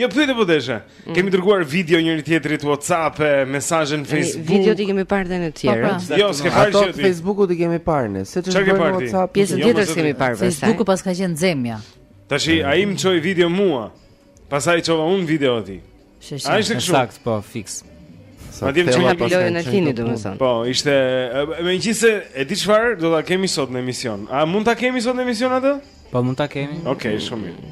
Jo pyetje po deshe. Mm. Kemi dërguar video njëri-tjetrit në WhatsApp e mesazhe në Facebook. Videot i kemi parë edhe ne të tjerët. Po, pra. Jo, s'ke parë gjë ti. Facebookut i kemi parë ne. Se çfarë bën WhatsApp? Pjesën jo, tjetër s'e kemi parë. Facebooku pas ka qenë xemja. Tash ai më çoi video mua. Pastaj çova unë video atij. A ishte kështu? Saktë, po, fiks. Ma djem që nga pilojë në kini, do më thonë. Po, ishte... Me në qise, e di çfarë, do ta kemi sot në emision. A mund ta kemi sot në emision atë? Po, mund ta kemi. Okej, okay, shumë mirë.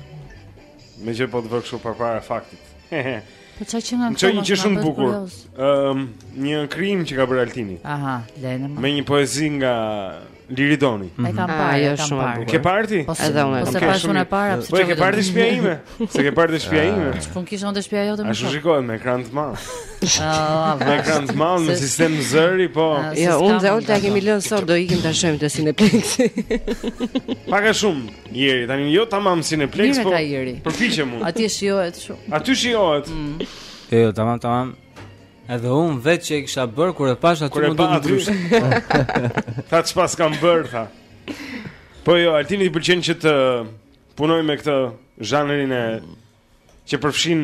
Meqë po të vë kështu përpara faktit Po qa që nga në kërë që shumë bukur um, Një krijim që ka bërë Altini Aha, lejnë më Me një poezi nga Liridoni mm -hmm. E kam mhm. parë, e kam parë E ke parë ti? Po se, edhe unë po s'e pashë unë e para Po e ke parë te shpia ime S'e ke parë te shpia ime Ç'punë kisha unë te shpia jote më shumë Ashtu shikohet me ekran të madh ah, Me ekran të madh, me sistem zëri, po ah, Jo, unë dhe Olta e kemi lënë sot do ikim ta shohim te Cineplexi Pak a shumë Jeri, tani jo tamam Cineplex, Mire po. Ka jeri. Përpiqem unë. Aty shijohet shumë. Aty shijohet. Mm. Jo, jo, tamam, tamam. Edhe unë vetë që e kisha bërë kur e pashë aty m'u duk ndryshe. Tha çfarë kam bërë tha. Po jo, Altinit i pëlqen që të punojë me këtë zhanrin e që përfshin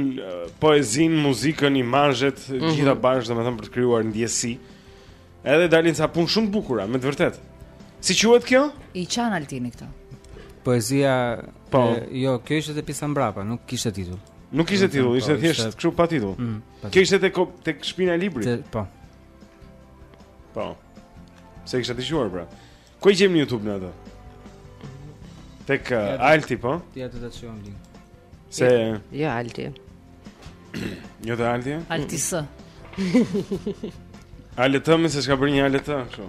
poezinë, muzikën, imazhet, mm -hmm. të gjitha bashkë, domethënë për të krijuar ndjesi. Edhe dalin ca punë shumë të bukura, me të vërtetë. Si quhet kjo? I qan Altini këto. Poezia po, e, jo, kjo ishte te pjesa mbrapa, nuk kishte titull. Nuk kishte titull, ishte po, thjesht kështu pa titull. Mm, kjo ishte tek tek shpina e librit. Te, po. Po. S'e kishte dëgjuar pra. Ku e gjejmë në YouTube ne atë? Tek uh, Alti po? Ti, a të të çoj link. Se jo Alti. Jo te Alti? Alti S. Ale të më se ç'ka bërë një ale të kështu.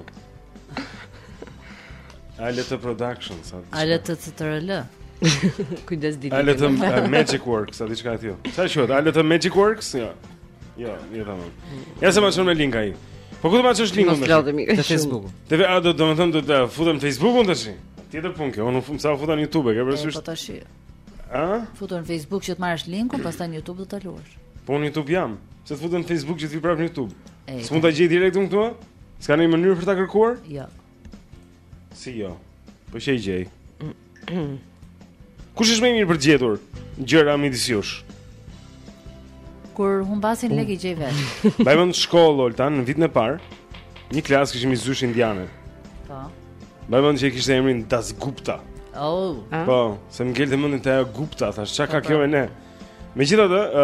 Ale të production sa. Ale të të të rëllë. Kujdes ditë. Ale të Magic Works, a diçka e tillë. Si quhet? Ale të Magic Works? Jo. Jo, mirë tamam. Ja se më çon me link ai. Po ku do ma çosh linkun? Në fjalë të mirë. Te Facebooku. Te a do të më thënë do të futem në Facebookun tash? Tjetër punë kjo, unë nuk sa u futa në YouTube, ke parasysh? Po tash. A? Futu në Facebook që të marrësh linkun, pastaj në YouTube do ta luash. Po në YouTube jam. Pse të futem në Facebook që të vi prapë në YouTube. S'mund ta gjej direkt unë këtu? S'ka ndonjë mënyrë për ta kërkuar? Jo. Si jo? Po s'e gjej. Kush është më i mirë për të gjetur gjëra midis jush? Kur humbasin lekë i gjej vetë. Mbaj mend në shkollë, Olta, në vitin e parë. Një klasë kishim një zyshë indiane. Po. Mbaj mend që kishte emrin Das Gupta. Oh. Po, se më ngelte mendja te Gupta, thashë, çka ka po, po. kjo me ne? Megjithatë, ë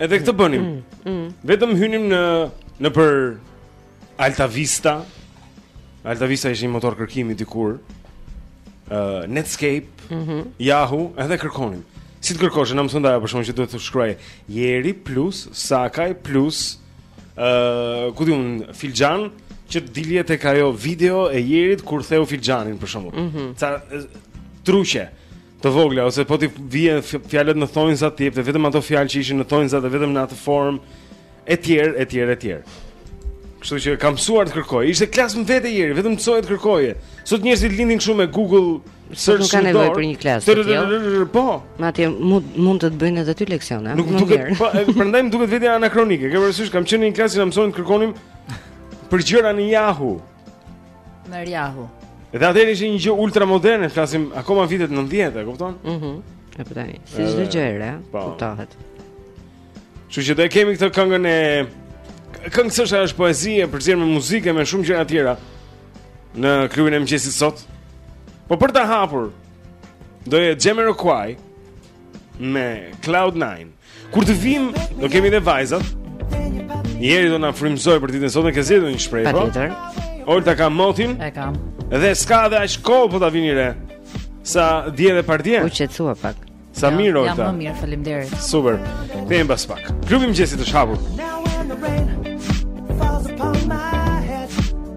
Edhe këto bënim. Mm, mm, mm. Vetëm hynim nëpër Alta Vista. Alta Vista ishte një motor kërkimi dikur. Ë uh, Netscape, mm -hmm. Yahoo, edhe kërkonim. Si të kërkosh, na mësonte, për shembull, që duhet të shkruaj Jeri plus Sakaj plus ë uh, ku di unë filxhan që të dilje tek ajo video e Jerit kur theu filxhanin për shembull. Mm -hmm. Ca truke. të vogla ose po t'i vije fjalët në thonjza të jepte vetëm ato fjalë që ishin në thonjza dhe vetëm në atë formë etj etj etj. Kështu që kam mësuar të kërkoj. Ishte klasë më vete Jeri, vetëm mësoje të kërkoje. Sot njerëzit lindin kështu me Google po search. Nuk kanë nevojë për një klasë. Të tillë. Po. Madje mund mund të të bëjnë edhe ty leksione. Më duket, po prandaj më duket vetja anakronike. Ke parasysh kam qenë në një klasë që na mësonin të kërkonim për gjëra në Yahoo. Në Yahoo. Dhe atëherë ishte një gjë ultra moderne, flasim akoma vitet 90, e kupton? Mhm. Mm e po tani, si çdo gjë e re, po. kuptohet. Kështu që do e kemi këtë këngën e këngë s'është poezi e përzier me muzikë me shumë gjëra të tjera në klubin e mëngjesit sot. Po për ta hapur do jetë Jamiroquai me Cloud 9. Kur të vijmë, do kemi dhe vajzat. Jeri do na frymëzojë për ditën e sotme, ke zgjedhur një shprehje. Po? Patjetër. Olta ka motin. E kam. Dhe s'ka dhe aq kollë po ta vini re. Sa dje dhe pardje. U qetësua pak. Sa mirë Olta. Jam më mirë, faleminderit. Super. Kthehemi pas pak. Klubi i mëngjesit është hapur.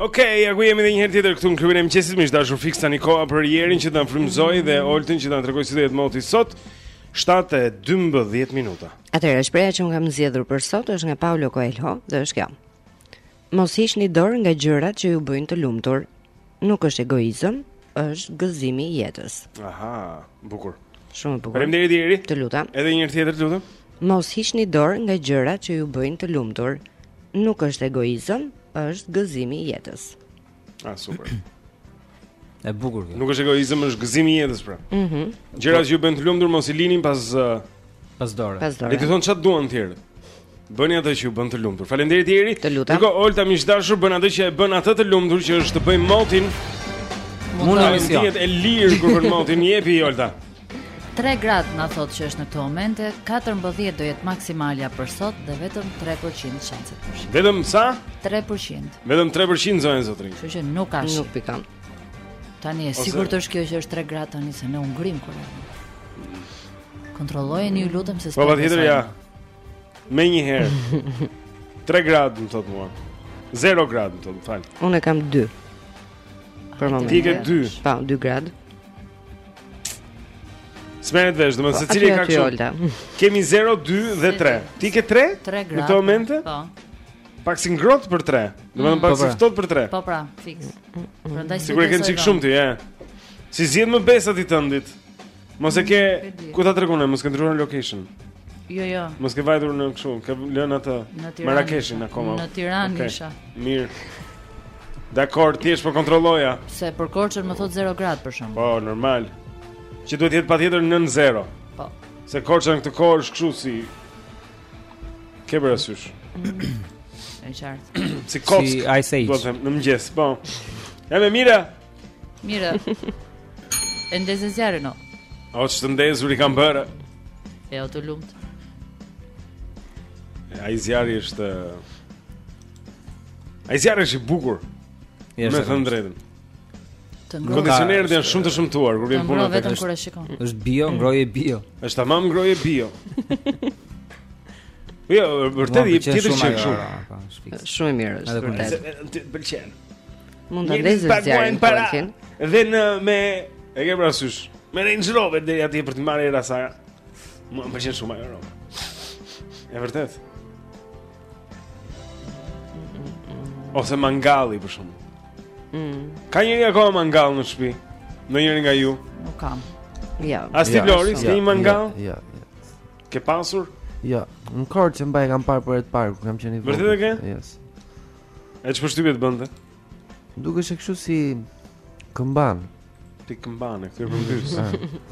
Ok, ja ku jemi dhe njëherë tjetër këtu në klubin e mëngjesit Miq të dashur fiks tani koha për Jerin që të na frymëzojë dhe Oltin që të na tregojë si do jetë moti sot 7.12 minuta Atëherë, shprehja që unë kam zgjedhur për sot është nga Paulo Coelho dhe është kjo Mos hiqni dorë nga gjërat që ju bëjnë të lumtur Nuk është egoizëm, është gëzimi i jetës Aha, bukur Shumë bukur Faleminderit Jeri Të lutem Edhe një herë tjetër të lutem Mos hiqni dorë nga gjërat që ju bëjnë të lumtur Nuk është egoizëm, është gëzimi i jetës. Ah, super. E bukur kjo. Nuk është egoizëm, është gëzimi i jetës pra. Mhm. Mm Gjërat që ju bëjnë të lumtur mos i lini pas uh, pas dore. Pas dore. Le të thonë çfarë duan të tjerët. Bëni atë që ju bën të lumtur. Faleminderit Jeri. Të lutem. Tani ku Olta miq të dashur bën atë që e bën atë të lumtur që është të bëjë motin. Mund të jetë e lirë kur bën motin, jepi Olta. 3 gradë na thotë që është në këto momente, 14 do jetë maksimalja për sot dhe vetëm 3% shanse për shi. Vetëm sa? 3%. Vetëm 3% zonja zotërinj. Kështu që nuk ka shi. Nuk pikon. Tani e sigurt është kjo që është 3 gradë tani se ne u ngrimë kur. Kontrollojeni ju lutem se s'po. Po patjetër ja. Menjëherë. 3 gradë më thotë mua. 0 gradë më thotë, më fal. Unë kam 2. Për momentin. Ti ke 2. Po, 2 gradë. S'merret vesh, domethënë se po, cili e ka këshu Kemi 0, 2 dhe 3 Ti ke 3? 3 gradë Në këto momente? Po Pak si ngrohtë për 3 Domethënë mm. pak po, si pra. ftohtë për 3 Po pra, fiks Sikur e kënë çikë shumë ti, e Si zjedë më vesa ti të ndihet Mos e ke mm, Ku ta të rekune, mos ke ndërruar në location Jo, jo Mos ke vajtur në këshu Ke lënë atë Në Tiranë Marrakeshin akoma Në Tiranë isha Mirë Dakord, thjesht po kontrolloja. Se për Korçën më thotë 0 gradë për shembull. Po, normal. Që duhet të jetë patjetër nën 0. Po. Se Korça në këtë kohë është kështu si ke bërë asysh. E qartë. Si kockë. Si Ice Age. Do të them në mëngjes, po. Ja me mira. Mira. E ndeze zjarrin o. O ç'të ndezur i kam bërë. E o të lumtë. Ai zjarri është Ai zjarri është i bukur. Me të thënë drejtën. Kondicionerët janë shumë të shëmtuar kur vjen puna vetëm kur e shikon. Është bio, ngrohje bio. Është tamam ngrohje bio. Jo, vërtet i tjetër që kështu. Shumë e mirë është vërtet. Të pëlqen. Mund ta ndezësh zjarrin për kin. Domethënë e ke parasysh, me Range Rover deri atje për të marrë era sa. Më pëlqen shumë ajo. E vërtet. Ose mangalli për shembull mm. Ka njëri akoma mangall në shpi Ndonjëri nga ju Nuk kam jo. As ti jo, Lori, s'ke një mangall? Jo, jo, jo Ke pasur? Jo, në Korçë mbase kam parë për herë të parë Kur kam qenë i vogël Vërtet e ke? Yes. E çfarë përshtypje të bënte? Dukeshte këshu si këmbanë Si këmbanë e kthyer përmbys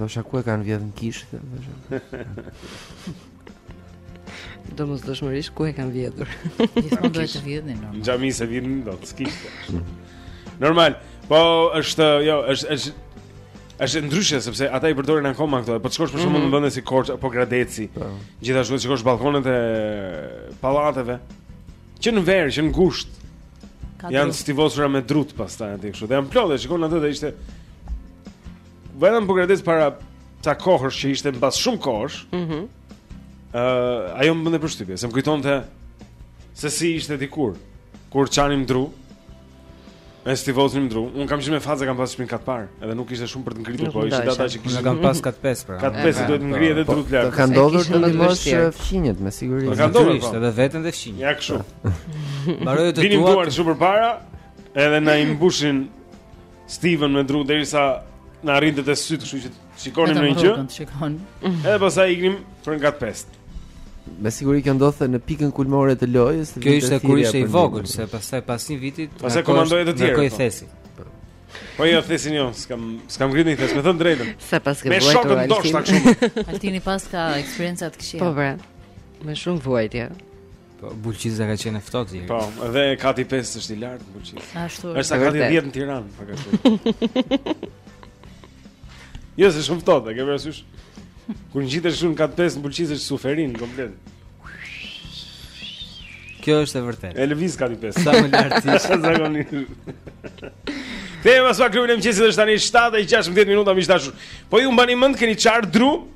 Thosha ku e kanë vjedhë në kishë Domosdoshmërisht ku e kanë vjedhur Gjithmonë të vjedhin normal Xhami s'e vjedhin dot se s'kishte Normal Po është, jo, është, është Është ndryshe sepse ata i përdorin akoma këto. Po të shkosh për shembull mm -hmm. në vende si Korçë a Pogradeci. Po. Gjithashtu të shikosh balkonet e pallateve. Që në verë, që në gusht. Janë stivosura me drut pastaj aty kështu. Dhe janë plot, shikon atë dhe ishte Vajta në Pogradec para ca kohësh që ishte mbas shumë kohësh. Mhm. Mm Ëh, uh, ajo më bënte përshtypje, se më kujtonte se si ishte dikur kur çanim dru. E stivosnim dru. Un kam qenë me faza kam pas shpinë kat të parë, edhe nuk ishte shumë për të ngritur, po ishte fakti që kishte kam pas kat pesë pra. Kat pesë duhet të ngrije edhe drut lart. Ka ndodhur të ndihmosh fqinjët me siguri. Ka ndodhur po. edhe veten dhe fqinjët. Ja kështu. Mbaroi të tuat. Vinim duart shumë përpara, edhe na i mbushin Stivën me dru derisa na arrinte te sytë, kështu që shikonim në një gjë. Edhe pastaj iknim për nga 5. Me siguri kjo ndodhte në pikën kulmore të lojës. Kjo ishte kur ishte i vogël, se pastaj pas një viti, pastaj komandoi të tjerë. Koi po. thesi. Po jo thesin jo, s'kam s'kam gritni thes, me thënë të drejtën. Sa paske vuajtur? Me shokun dosh tak shumë. Altini paska eksperienca të këqija. Po bre. Me shumë vuajtje. Po Bulqiza ka qenë ftohtë deri. Po, edhe kati 5 është i lartë Bulqiza. Ashtu është. Është kati 10 në Tiranë, pak a shumë. Jo, është shumë ftohtë, ke parasysh? Kur ngjitesh shumë kat 5 në Bulqizë është suferinë komplet. Kjo është e vërtetë. E lëviz kati 5. Sa më lart ti. Sa zakonisht. Dhe më sa kryenim që është tani 7:16 minuta miq të dashur. Po ju mbani mend keni çarë dru?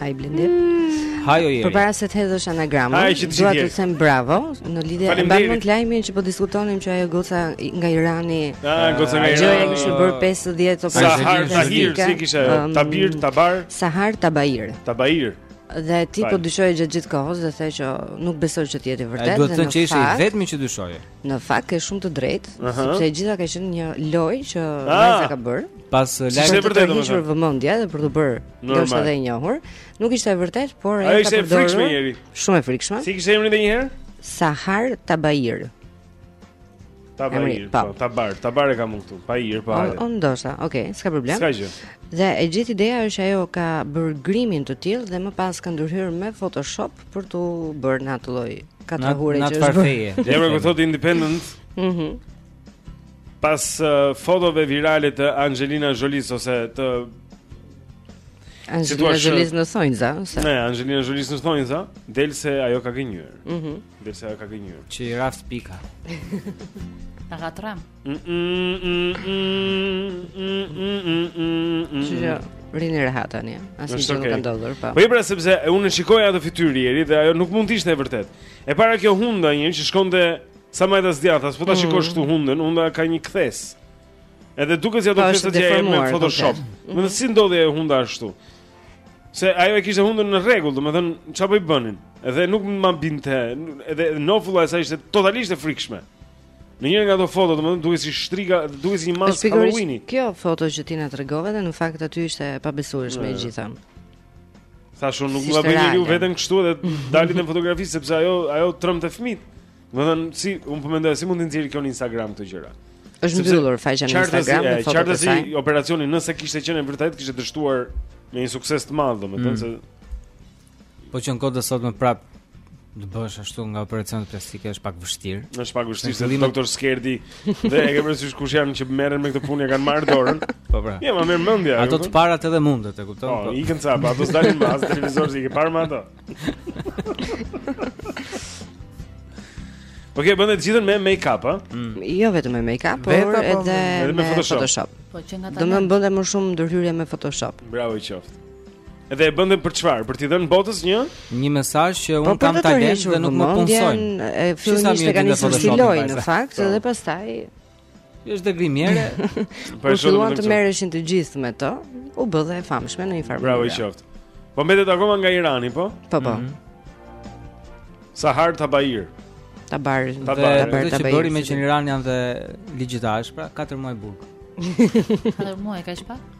Haj Blendi. Haj Jeri. Përpara se të hedhësh anagramën, dua të them bravo në lidhje me mbanë lajmin që po diskutonim që ajo goca nga Irani. Ah, goca nga Irani. Ajo kishte bërë 50 ose 50. Sahar Tahir, si e kishte um, Tabir Tabar. Sahar Tabair. Tabair. Dhe ti po dyshoje gjatë gjithë kohës dhe the që nuk besoj që të jetë e vërtetë. Do të thotë që ishe i vetmi që dyshoje. Në fakt ke shumë të drejtë, uh -huh. sepse e gjitha ka qenë një lojë që ah. Vajza ka bërë. Pas lajmit të vërtetë, për vëmendje dhe për t'u bërë ndoshta edhe e njohur. Nuk ishte e vërtetë, por ajo ka përdorur. Shumë e frikshme. Si e kishte emrin edhe një herë? Sahar Tabair. Tabair, po, po, Tabar, Tabar e kam unë këtu. Pair, po. O ndoshta, okay, s'ka problem. S'ka gjë. Dhe e gjithë ideja është ajo ka bërë grimin të tillë dhe më pas ka ndërhyrë me Photoshop për t'u bërë në atë lloj katrahure që është bërë. Ja më thotë Independent. Mhm. Pas uh, fotove virale të Angelina Jolie ose të Angelina Jolie në thonjëza, ose? Ne, Angelina Jolie në thonjëza, del se ajo ka gënjyer. Mhm. Mm del se ajo ka gënjyer. Ç'i raftë pika. Ta gatrem. Shih ja, rrini rehat tani. Asnjë gjë nuk ka ndodhur, po. Po pra sepse unë shikoj atë fytyrë Jeri dhe ajo nuk mund të ishte e vërtetë. E para kjo hunda një që shkonte sa më të zgjatas, po ta mm. shikosh këtu hundën, hunda ka një kthesë. Edhe duket se ato pra, festat janë me Photoshop. Me thënë si ndodhi ajo hunda ashtu. Se ajo e kishte hundën në rregull, domethënë çfarë po i bënin? Edhe nuk më bindte, edhe nofulla e saj ishte totalisht e frikshme. Në njërën nga ato foto, domethënë duket si shtriga, duket si një maskë Halloweeni. Kjo foto që ti na tregove dhe në fakt aty ishte e pabesueshme e gjitha. Thashë unë si do ta bëjë njeriu veten kështu dhe të dalë në fotografi sepse ajo ajo trembte fëmijët. Domethënë si unë po mendoj si mund të nxjerrë kjo në Instagram këto gjëra. Është mbyllur faqja në Instagram me foto. Qartësisht operacioni nëse kishte qenë vërtet kishte dështuar me një sukses të madh domethënë mm. se Po që në kohë të sotme prap të bësh ashtu nga operacionet plastike është pak vështirë. Është pak vështirë se fillimet... doktor Skerdi dhe e ke parasysh kush janë që merren me këtë punë ia kanë marrë dorën. Po pra. Ja, ma merr mendja. Ato të parat edhe mundet, e kupton? Po, po. ikën ca, po ato s'dalin më as në televizor s'i ke parë më ato. Ok e bënte të gjithën me make-up, a? Mm. Jo vetëm me make-up, por po, edhe me Photoshop. Po që nga ta. Do më bënte më shumë ndërhyrje me Photoshop. Bravo i qoftë. Dhe e bënte për çfarë? Për t'i dhënë botës një një mesazh që po, un kam talent dhe nuk më punsojnë. Fillimisht e ka nisur si lojë në fakt po. dhe pastaj është dhe grimiere. Por filluan të merreshin të gjithë me to, u bë dhe e famshme në një farë mënyre. Bravo i qoftë. Po mbetet akoma nga Irani, po? Po po. Mhm. Sahar Tabar. Tabar, Tabar, Tabar, Tabar. Që bëri me që në Iran janë dhe ligjet ashtu, pra 4 muaj burg. 4 muaj kaq pak?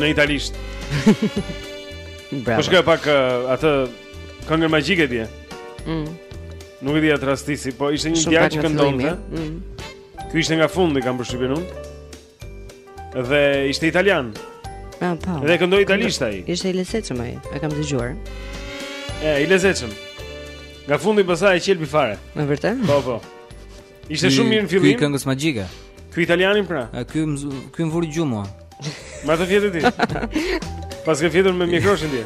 Në italisht. Bravo. Po shikoja pak uh, atë këngën magjike dje. Mm. Nuk e di a të rastisi, po ishte një djalë që këndonte. Mm. Ky ishte nga fundi, kam përshtypjen unë. Dhe ishte italian. Ah, po. Dhe këndoi italisht ai. Ishte i lezetshëm ai, e kam dëgjuar. E, i lezetshëm. Nga fundi pasaj e qelbi fare. Me vërte? Po, po. Ishte shumë mirë në fillim. Ky këngës magjike. Ky italianin pra. Ky ky më vuri në gjumë. Mos ke fjetë ti. Paske fjetur me mikroshin ti.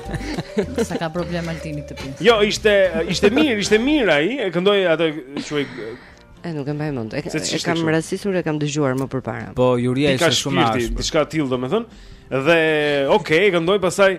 S'e ka problem Altini të pin. Jo, ishte ishte mirë, ishte mirë ai. E këndoi atë quaj E nuk e mbaj mend. E, e kam rastisur e kam dëgjuar më përpara. Po, Juria ishte shumë ashtu. Diçka e tillë, domethënë. Dhe, okay, e këndoi pastaj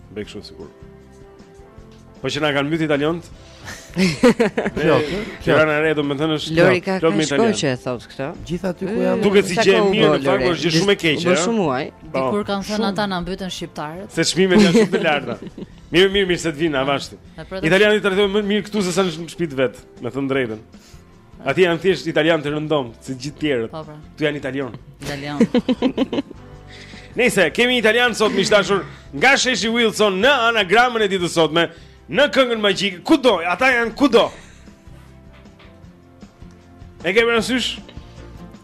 Bëj kështu sikur. Po që na kanë mbyt italianët? Kjo, kjo e re do të thënë është kjo. Lori ka shumë kohë që e thotë këtë. Gjithë aty ku janë. Duket si gjë e mirë, në fakt është gjë shumë e keqe, ëh. Më shumë të huaj. Po. Dikur kanë thënë ata na mbytën shqiptarët. Se çmimet janë shumë të larta. Mirë, mirë, mirë se të vinë avashti. Italianët i trajtojnë më mirë këtu se sa në shtëpi të vet, me thënë të drejtën. Atje janë thjesht italian të rëndom, si gjithë të tjerët. Po, po. Ktu janë italian. Italian. Nejse kemi italian sot miq të dashur, nga sheshi Wilson në anagramën e ditës së sotme, në këngën magjike, kudo, ata janë kudo. E ke parasysh?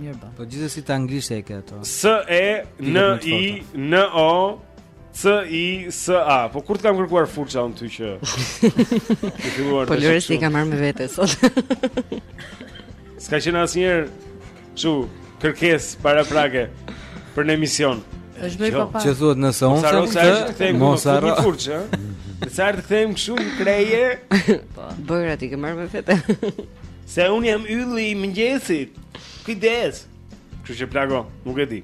Mirë bën. Po gjithsesi në anglisht e ke ato. S E N I N O C I S A. Po kur të kam kërkuar furça unë ty që. Ti filluar të. Po lëre se i kam marrë me vete sot. S'ka qenë asnjëherë kjo kërkesë paraprake për në emision. Është bërë jo. papa. Që thuhet nëse unë sa rrokë, mos harro. Mos furçë. Sa të kthejmë kështu në kreje? Po, bëra ti ke marrë me vete. Se un jam ylli i mëngjesit. Kujdes. Kështu që plago, nuk e di.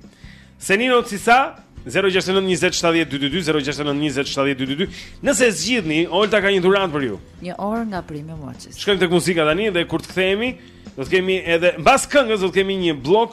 Senino Cisa 0692070222 Nëse zgjidhni, Olta ka një dhuratë për ju. Një orë nga Prime Watches. Shkojmë tek muzika tani dhe kur të kthehemi, do të kemi edhe mbas këngës do të kemi një bllok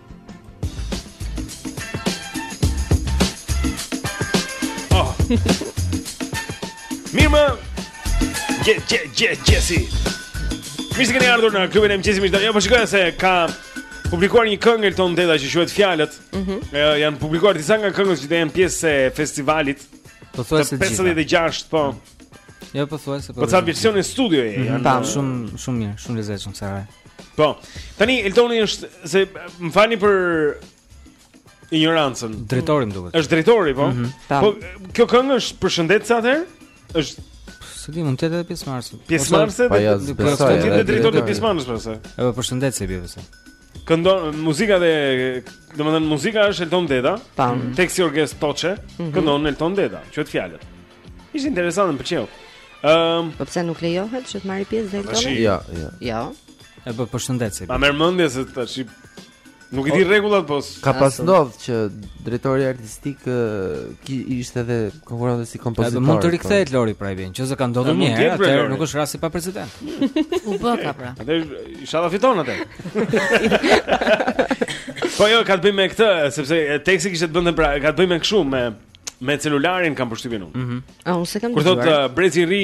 Oh. Mirëmëngje, gje, gje, gjesi Mirë se keni ardhur në klubin e mëngjesit miq të Jo, po shikoja se ka publikuar një këngë Elton Deda që quhet fjalët mm -hmm. Janë publikuar disa nga këngët që do jenë pjesë e festivalit Po thua të gjitha 56, po Jo, po thua se po Po ca versione studio e mm -hmm. Tam, shumë, shumë mirë, shumë lezetshme, se rajë Po. Tani Eltoni është se më falni për injorancën. Drejtori më duket. Është drejtori, po. Mm -hmm, po kjo këngë është përshëndetëse atëherë? Është S'e di mund të jetë pjesëmarrëse. Pjesëmarrëse dhe pjesë të jetë drejtor të pjesëmarrëse përse. Edhe përshëndetëse bie përse. Këndon muzika dhe domethënë muzika është Elton Deda. Teksti Olsa Toqi, mm -hmm. këndon Elton Deda, qoftë fjalët. Ishte interesant, më pëlqeu. Ëm, po pse nuk lejohet që të marrë pjesë Eltoni? Jo, jo. Jo. Edhe përshëndetëse. Ma merr mendja se tash nuk i di po, rregullat, po ka pas ndodh që drejtori artistik ishte edhe konkurrente si kompozitor. Edhe mund të po. rikthehet Lori pra i vjen, nëse ka ndodhur një herë, atëherë nuk është rast i paprecedent. U bëka pra. Atë inshallah fiton atë. Po jo, ka të bëjë me këtë, sepse teksti kishte të bënte pra, ka të bëjë me kështu me Me celularin kam përshtypjen unë. Mhm. A unë s'e kam Kur thot dëgjuar. uh, brezi i ri,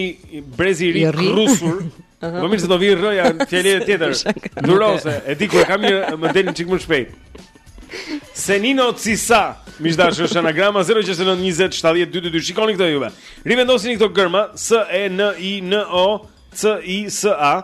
brezi i ri I kërrusur. Më mirë se do rimoja me një fjalë tjetër. Durose, e di ku e kam një më del një çik më shpejt. Senino Cisa, miq të dashur, është anagrama 069 20 70 222. Shikoni këto juve. Rivendosini këto gërma S E N I N O C I S A.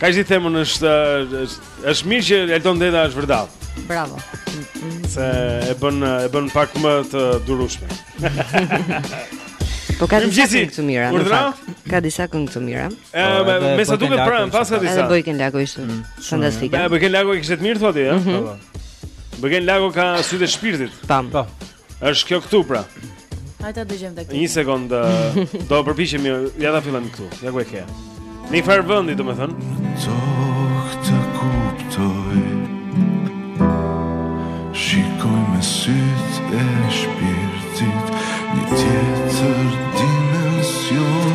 Po gjithë thelbi është është mirë që Elton Deda është vërdall. Bravo. Se e bën e bën pak më të durueshme. Po ka disa këngë të mira. Urdhra? Ka disa këngë të mira. Ë, po, me sa duket pra na paska disa. Edhe Bojken Lako ishte mm. fantastike. Ë, Bojken Lako kishte të mirë thotë, ëh. Bojken Lako ka sytë e shpirtit. Tam. Po. Është kjo këtu pra. Hajde ta dëgjojmë pak. Një sekond, do të përpiqemi, ja ta fillojmë këtu. Ja ku e ke. Në një farë vendi, domethënë. Zot të kuptoj. Shikoj me syt e shpirtit një tjetër dimension.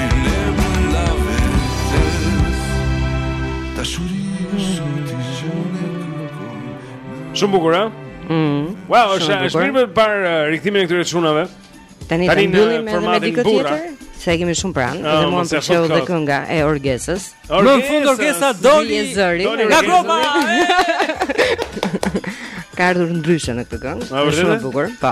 Shumë bukur, ha? Mm. Wow, është është mirë për të parë uh, rikthimin e këtyre çunave. Tani ta mbyllim edhe me dikë tjetër. Se e kemi shumë pranë, ah, edhe mua më pëlqeu dhe kënga e Orgesës. Më në fund Orgesa doli zëri nga gropa. Ka ardhur ndryshe në këtë këngë. Është shumë bukur. Po.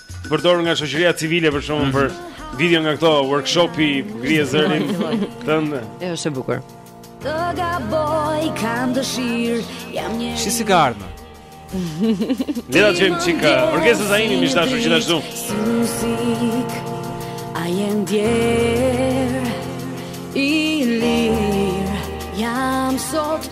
Përdor nga shoqëria civile për shembull mm -hmm. për video nga këto workshopet ngrije zërin tënd. Është shumë bukur. Të gaboj kam dëshir, jam një. Shi si ka ardhur? Le ta dëgjojmë çikë. Orgesa Zaimi miq të dashur gjithashtu. A jam dje, i lir, jam sot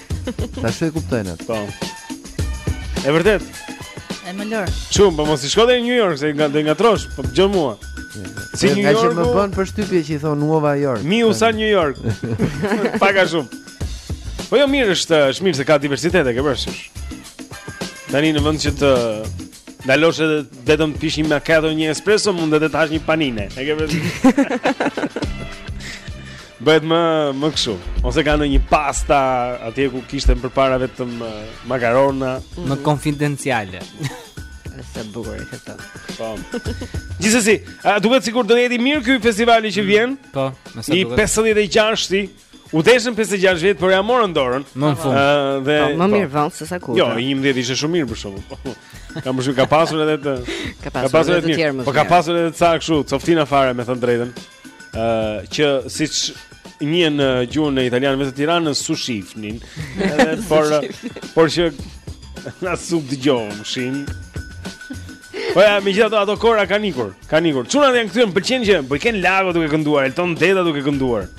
Ta shoh e kuptoj atë. Po. E vërtetë. E më lër. Shumë, po mos shko në New York, se na ngatërrove gjë mua. Si New York. Tash më bën përshtypje që i thonë Nuova York. Më mirë sa New York. Pak a shumë. Po jo mirë është, është mirë se ka diversitet e ke parasysh. Tani në vend që të Ndalosh edhe vetëm të pish një macchiato një espresso, mund edhe të hash një panine. E ke parasysh. Bëhet më më kështu. Ose ka ndonjë pasta atje ku kishte përpara vetëm uh, makarona, mm. më konfidenciale. Sa bukur këto. Po. Gjithsesi, a duket sikur do të jetë mirë ky festivali që vjen? Po, me sa duket. I 56-ti U deshën 56 vjet, por ia morën dorën. Më në fund. Ëh dhe po, më mirë vonë se sa kurrë. Jo, 11 ishte shumë mirë për shembull. Po. Ka më shumë ka pasur edhe të ka pasur edhe të tjerë më. Po ka pasur edhe ca kështu, cofëtina fare me thënë të drejtën. Ëh që siç njihen në gjuhën e italianëve të Tiranës s'u shifnin. Edhe por por që as u dëgjoshin. Po ja, me gjithë ato, ato kohëra kanë ikur, kanë ikur. Çunat janë kthyer, pëlqen që Bojken Lako duke kënduar, Elton Deda duke kënduar.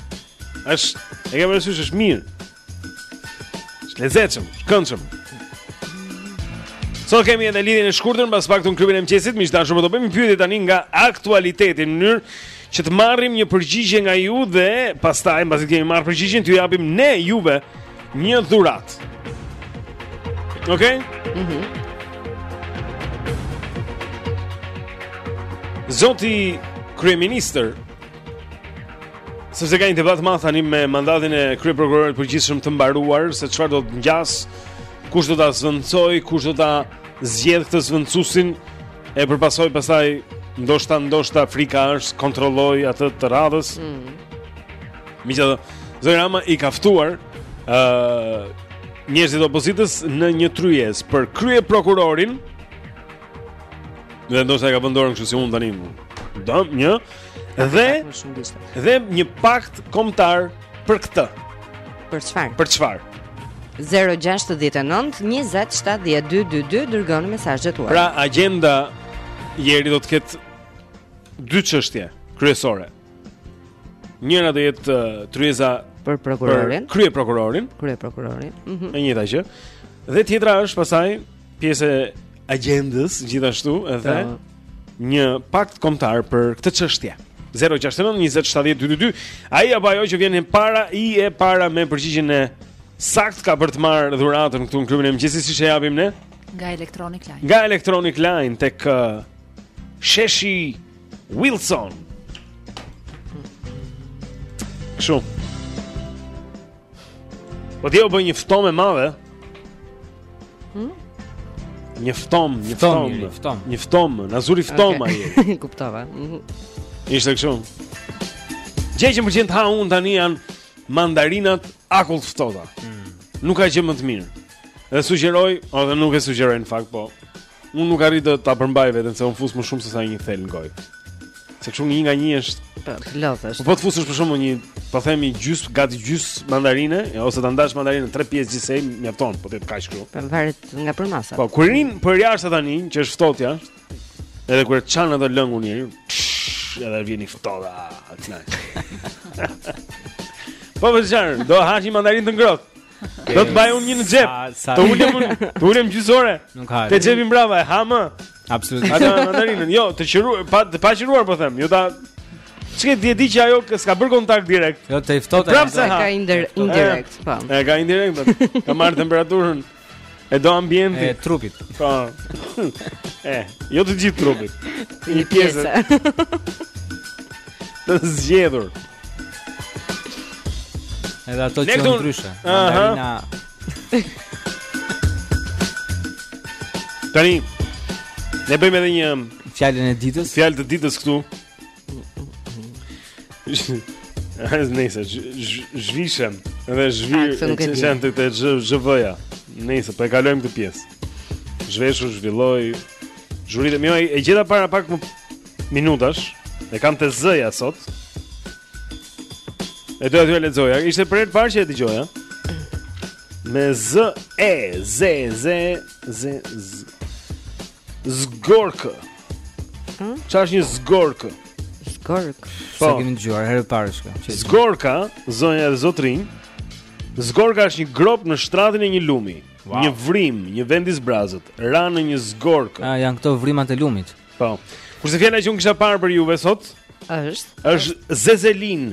Është, e ke parasysh është mirë. Është lezetshme, është këndshme. Sot kemi edhe lidhjen e shkurtër mbas pak te klubi i mëngjesit, miq të dashur, po do bëjmë pyetje tani nga aktualiteti në mënyrë që të marrim një përgjigje nga ju dhe pastaj mbasi të kemi marrë përgjigjen t'ju japim ne juve një dhuratë. Okej? Mhm. Mm Zoti kryeministër Sepse ka një debat i madh tani me mandatin e kryeprokurorit të përgjithshëm të mbaruar Se çfarë do të ngjasë Kush do ta zëvendësojë Kush do ta zgjedhë këtë zëvendësuesin E për pasojë pastaj ndoshta ndoshta frika është kontrollojë atë të radhës. Mm. Miqë, Zoti Rama i ka ftuar ë uh, njerëzit e opozitës në një tryezë për kryeprokurorin. Dhe ndoshta e ka vendosur kështu si unë tani. Dëm, një dhe dhe një pakt kombëtar Për këtë. Për çfarë? Për çfarë? 0-6-19-27-12-22 Dërgoni mesazhet tuaja Pra agjenda Jeri do të ketë Dy çështje kryesore Njëra do jetë uh, Tryeza Për prokurorin Për kryeprokurorin Kryeprokurorin mm -hmm. E njëta që Dhe tjetra është pastaj pjesë e agjendës gjithashtu edhe Ta. një pakt kombëtar për këtë çështje. 069 20 70 222 Ai apo ajo që vjen e para i e para me përgjigjen e saktë ka për të marrë dhuratën këtu në klubin e mëngjesit siç e japim ne nga Electronic Line. Nga Electronic Line tek uh, Sheshi Wilson. Kështu. Po dje u bë një ftomë e madhe hmm? Një ftomë, një ftomë Një ftomë Një ftomë, na zuri ftoma okay. aje Kuptova mhm. Ishte kështu Gjëja që më qejf të ha unë tani janë Mandarinat akull të ftohta mm. Nuk ka gjë më të mirë E sugjeroj, edhe nuk e sugjeroj në fakt po Unë nuk arrij dot ta përmbaj veten se unë fus më shumë se sa një thelë në gojë. Se kështu një nga një është po, të lodhesh. Po të fusësh për shembull një, po themi gjysmë, gati gjysmë mandarine, ose ta ndash mandarinën tre pjesë gjithsej mjafton, po të jetë kaq kështu. Po varet nga përmasa. Po kur rin për jashtë tani, që është ftohtë ja. Edhe kur çan ato lëngu një, edhe vjen i ftohtë, atë. Po vjen, do hash një mandarinë të ngrohtë. Do ta mbaj unë një në xhep. Të ulem unë, të ulem gjysore. Nuk ha. Te xhepi mbrapa e ha më. Absolutisht. Ata mandarinën. Jo, të qiruar, pa të paqiruar po them. Jo ta Çka ti e di që ajo s'ka bërë kontakt direkt. Jo, te ftohtë. Prapë se ha. Ka indirekt, po. E ka indirekt. Po. Ka marrë temperaturën. E do ambientin e trupit. Po. e, jo të gjithë trupit. Një pjesë. Të zgjedhur. Edhe ato që janë ndryshe. Mandarina. Tani ne bëjmë edhe një fjalën e ditës. Fjalë të ditës këtu. Hajz nëse zhvishem dhe zhvir që janë të të zhvëja. Nëse po e kalojmë këtë pjesë. Zhveshu zhvilloj zhuritë m'e gjeta para pak minutash. E kam te z-ja sot. E doja t'jua lexoja. Ishte për herë të parë që e dëgjoja. Me Z E Z Z Z Zgorkë. Hm? Çfarë është një zgorkë? Zgork. Po. S'e kemi dëgjuar, herë të parë shka. Zgorka, zonja dhe zotërinj. Zgorka është një gropë në shtratin e një lumi. Wow. Një vrimë, një vend i zbrazët, ra në një zgorkë. Ah, janë këto vrimat e lumit. Po. Kurse fjala që unë kisha parë për juve sot është është zezelin.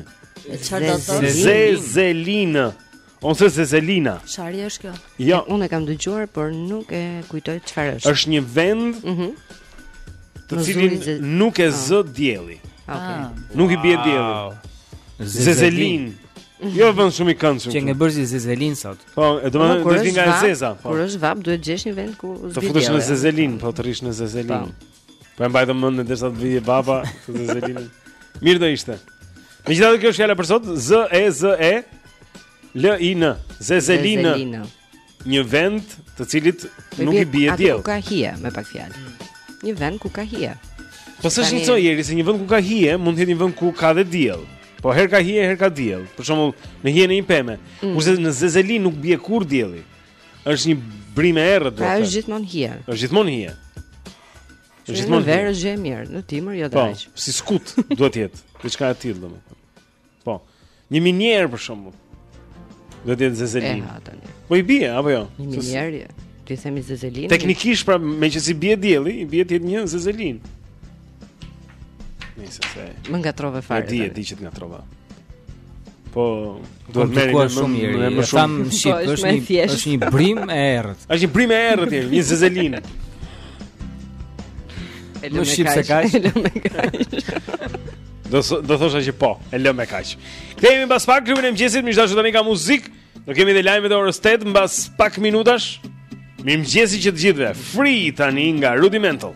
Çfarë do të thotë? Zezelin. Ose Zezelina. Çfarë është kjo? Jo, unë e kam dëgjuar, por nuk e kujtoj çfarë është. Është një vend. Mhm. Mm të cilin ze... nuk e ah. zë dielli. Ah, okay. Ah. Nuk i bie dielli. Wow. Zezelin. Jo vend shumë i këndshëm. Që nge bërzi Zezelin sot. Po, e do të thotë nga Zeza. Po. Kur është vapë duhet të gjesh një vend ku s'zë dielli. Të futesh në Zezelin, po të rrish në Zezelin. Po. Po e mbajmë mend derisa të vijë vapa te zezelini. Mirë do ishte. Megjithatë kjo është fjala për sot, Z E Z E L I N, Zezelin. Një vend të cilit nuk i bie diell. Ku ka hije me pak fjalë. Një vend ku ka hije. Po s'është njësoj, se një vend ku ka hije, mund të jetë një vend ku ka dhe diell. Po herë ka hije, herë ka diell. Për shembull, në hijen e një peme. Mm. Kurse në Zezelin nuk bie kurrë dielli. Është një brimë e errët pra, vetë. Është gjithmonë hije. Është gjithmonë hije. Është gjithmonë në verë është gjë e mirë, në dimër jo daj. Po, si skutë duhet të jetë, diçka e tillë domethënë. Po. Një minierë për shembull. Duhet të jetë zezelin. Po i bie apo jo? Një minierë. T'i themi zezelin. Teknikisht pra, meqë s'i bie dielli, i bie të jetë një zezelin. Nëse se më ngatrove fare. Di, di që të ngatrova. Po, do të merrem më shumë mirë. Më shumë shqip po, shih, është një është një brimë e errët. Është një brimë e errët, një zezelinë. Më shqip se kaq. Do do thosha që po, e lëmë me kaq. Kthehemi pas pak klubin e mëngjesit, miq të dashur tani ka muzikë. Do kemi edhe lajmet e orës 8 mbas pak minutash. Mirëmëngjes edhe të gjithëve. Free tani nga Rudimental.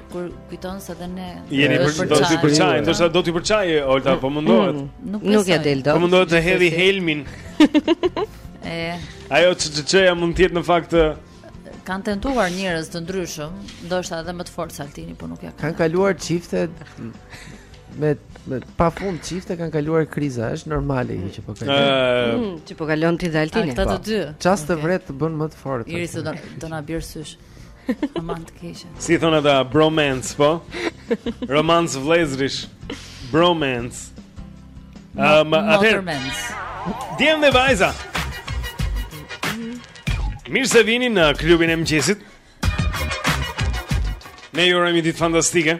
kur kujton se dhe ne jeni po do të përçajë, do të do të përçajë Olta, po mundohet. Mm, nuk nuk ia del dot. Po mundohet të hedhi helmin. E. Ajo ç'ç'ja mund të jetë në fakt kanë tentuar njerëz të ndryshëm, ndoshta edhe më të fortë se Altini, por nuk ia kanë. Kanë kaluar çifte me me pafund çifte kanë kaluar kriza, është normale kjo që po kalon. Ëh, mm, që po kalon ti dhe Altini. Ata të po. dy. Ça s'të vret të bën më të fortë. Irisi do do na bjerë sysh. Romancë të keqe. Si thonë ata bromance, po? Romancë vëllezërish. Bromance. Um, atëherë. Djem dhe vajza. Mirë se vini në klubin e mëngjesit. Ne ju urojmë ditë fantastike.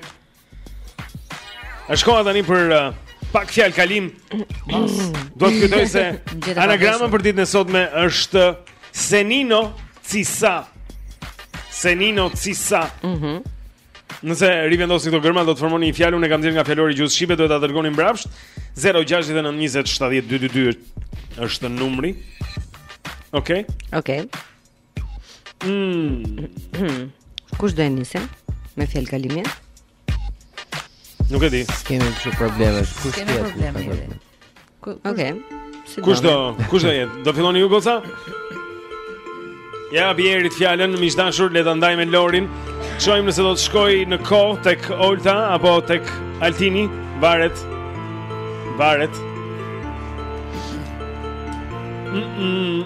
Është koha tani për uh, pak fjalë kalim. Do të kujtoj se anagrama për ditën e sotme është Senino Cisa. Senino Cisa. Mhm. Mm Nëse rivendosni këto gërma do të formoni një fjalë unë e kam nxjerrë nga fjalori i gjuhës shqipe do ta dërgoni mbrapsht 069 20 77 222 është numri. Okej. Okay. Okej. Okay. Mm. Kush do e nisë? Me fjalë kalimin? Nuk e di. Kemi shumë probleme. Kush ka probleme? Okej. Kush do? Kush do jetë? Do filloni ju goca? Ja bjeri fjalën, mik i dashur le ta ndaj me Lorin. Shohim nëse do të shkoj në kohë tek Olta apo tek Altini, varet. Varet. Mm -mm.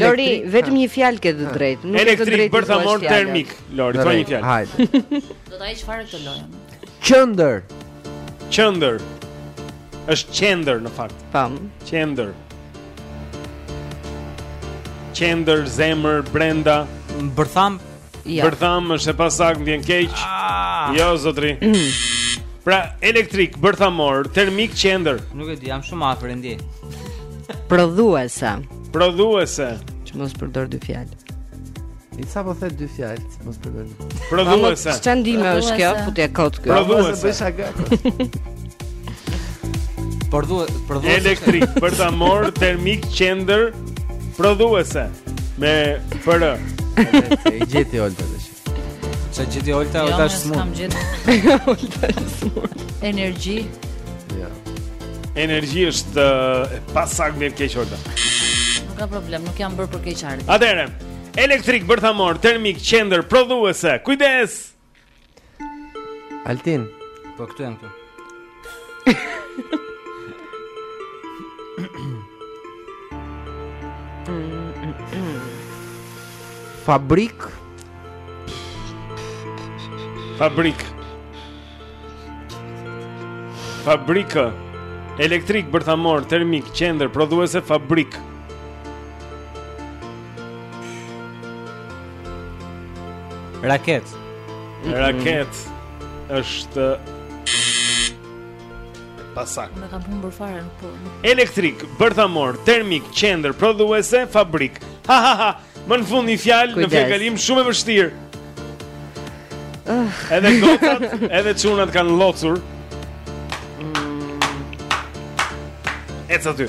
Lori, vetëm një fjalë ke të drejtë, nuk ke të drejtë. Elektrik bërthamor termik. Lori, thuaj një fjalë. Hajde. Do ta hiq fare këtë lojën. Qendër. Qendër. Është qendër në fakt. Pam. Qendër. Qendër, zemër, brenda, bërtham Jo. Bërtham është e pasaktë, më vjen keq. Ah. Jo, zotri. pra, elektrik, bërthamor, termik qendër. Nuk e di, jam shumë afër ndjej. Prodhuese. Prodhuese. Që mos përdor dy fjalë. I sapo the dy fjalë, që mos përdor. Prodhuese. Çfarë ndihmë është kjo? Futja kot kjo. Prodhuese. Prodhues, prodhues elektrik bërthamor termik qendër prodhuese me për. E gjeti olta tash. Sa gjeti olta, jo, olta është smur. Kam gjeti. Olta është smur. Energji. Jo. Energji është e pasaktë më vjen keq olta. Nuk ka problem, nuk jam bërë për keqardhje. Atëherë, elektrik bërthamor, termik, qendër, prodhuese. Kujdes. Altin. Po këtu jam këtu. Fabrik Fabrik Fabrika Elektrik, bërthamor, termik, qendër, prodhuese, fabrik Raket. Raket është e pasaktë. E kam humbur fare në po. Elektrik, bërthamor, termik, qendër, prodhuese, fabrik. Ha ha ha. Më në fund një fjalë, në fjalëkalim shumë e vështirë. Uh. Edhe gocat, edhe çunat kanë llocur. Mm. Ec aty.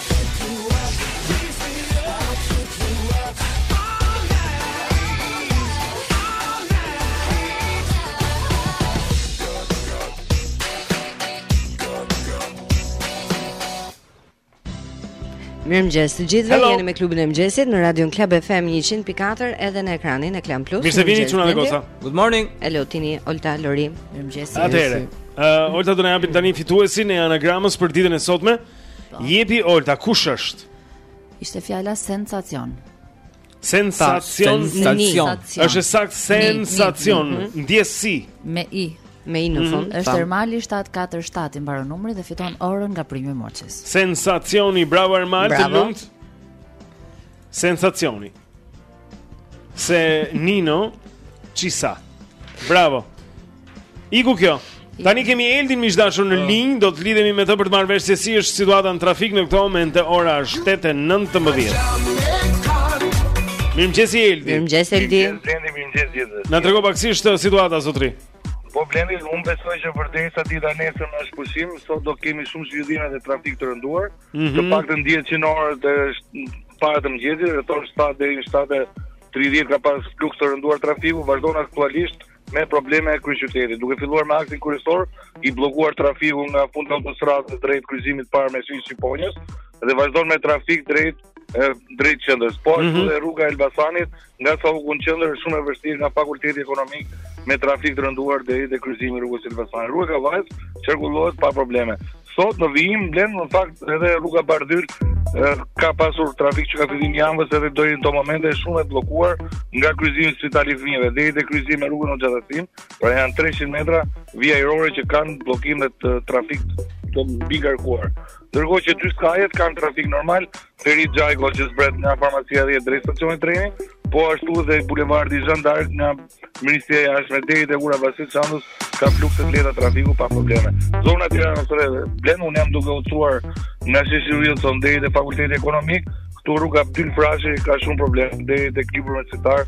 Mirëmëngjes të gjithëve, Hello. jeni me klubin e mëngjesit në radion Club FM 100.4 edhe në ekranin e Klan Plus Mirë se vini çuna dhe goca Good morning Hello, Tini, Olta, Lori, mirëmëngjesi Atëherë, uh, Olta do na japi tani fituesin e anagramës për ditën e sotme Po. Jepi Olta, kush është? Ishte fjala sensacion. Sensacion, sensacion. Është sakt sensacion, mhm. ndjesi. Me i me i në mhm. fund. Është Ermali 747 i mbaron numri dhe fiton orën nga Prime Watches. Sensacioni, bravo Ermal, të lumtë. Sensacioni. Zenino Çisa Bravo Iku kjo Tani kemi Eldin miq të dashur në ah. linjë, do të lidhemi me të për të marrë vesh se si është situata në trafik në këto momente. Ora është 8:19. Mirëmëngjes Eldi. Mirëmëngjes Eldi. Mirëmëngjes gjithëve. Na trego pak si është situata zotëri. Po Blendi, unë besoj që përderisa dita nesërme është pushim, sot do kemi shumë zhvillime dhe trafik të rënduar. Mm -hmm. Në mhm. fakt u ndie që në orët e para të mëngjesit, rreth orës 7 deri 7.30 ka pas fluks të rënduar trafiku, vazhdon aktualisht me probleme në kryeqytet. Duke filluar me aksin kryesor, i bllokuar trafiku nga fundi i autostradës drejt kryqëzimit pranë ish Shqiponjës, dhe vazhdon me trafik drejt drejt qendrës. Po ashtu mm -hmm. dhe rruga e Elbasanit Nga Sauku në qendër është shumë e vështirë nga fakulteti ekonomik me trafik të rënduar deri te kryqëzimi i rrugës Elbasanit. Rruga e Kavajës qarkullohet pa probleme. Sot në vijim Blend në fakt edhe rruga Bardhyl ka pasur trafik që nga fillimi i javës edhe deri në këto momente është shumë e bllokuar nga kryqëzimi Spitali i Fëmijëve deri te kryqëzimi me rrugën Hoxha Tahsin, pra janë 300 metra vijë ajrore që kanë bllokime të trafikut të mbingarkuar. Ndërkohë që dy skajet kanë trafik normal, Ferit Xhajko që zbret nga farmacia 10 drejt stacionit trenit, po ashtu dhe bulevardi Zhan d'Ark nga Ministria e Jashtme deri te ura Vasil Shantos ka fluks të lehtë trafiku pa probleme. Zona e Tiranës së Re, Blend unë jam duke udhëtuar nga Sheshi Wilson deri te Fakulteti Ekonomik, këtu rruga Abdyl Frashëri ka shumë probleme deri te Kipër Universitar,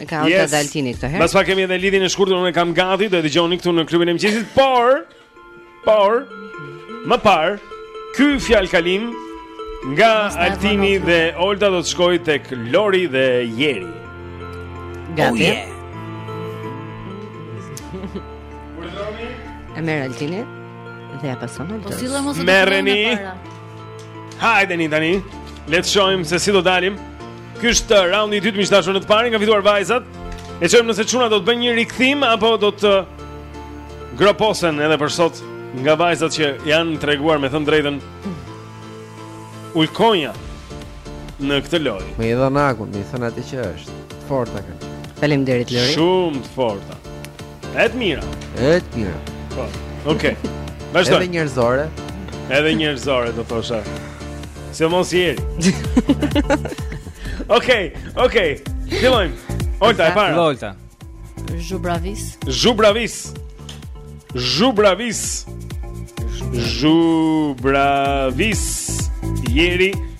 E ka Olta yes. dhe Altini këtë herë. Mbas pak kemi edhe lajmin e shkurtër, unë e kam gati, do e dëgjoni këtu në klubin e mëngjesit, por por më parë ky fjalëkalim nga Altini dhe Olta do të shkojë tek Lori dhe Jeri. Gati. Oh, yeah. E merr Altini dhe ia pason Oltës. Po sillem ose do të Hajdeni tani. Le të shohim se si do dalim. Ky është raundi i dytë miq të dashur në të parin, kanë fituar vajzat. Le të shohim nëse çunat do të bëjnë një rikthim apo do të groposen edhe për sot nga vajzat që janë treguar me thënë të drejtën ulkonja në këtë lojë. Me i dhënë hakun, me i thënë atë që është. Të forta janë. Faleminderit Lori. Shumë të forta. E të mira. E të mira. Po. Okej. Vazhdo. Edhe njerëzore. Edhe njerëzore do thosha. Se mos Jeri. Okej, okej. Fillojm. Olta e para. Olta. Zhubravis. Zhubravis. Zhubravis. Zhubravis. Jeri.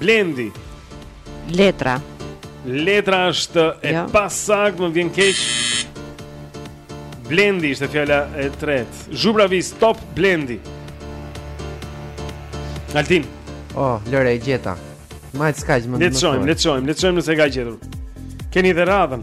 Blendi. Letra. Letra është e jo. E pasaktë, më vjen keq. Blendi ishte fjala e tretë. Zhubravis tha Blendi. Altin. Oh, lëre e gjeta. Mjaft, s'ka më. Le të shojmë, le të shojmë, le të shojmë nëse e ka gjetur. Keni dhe radhën.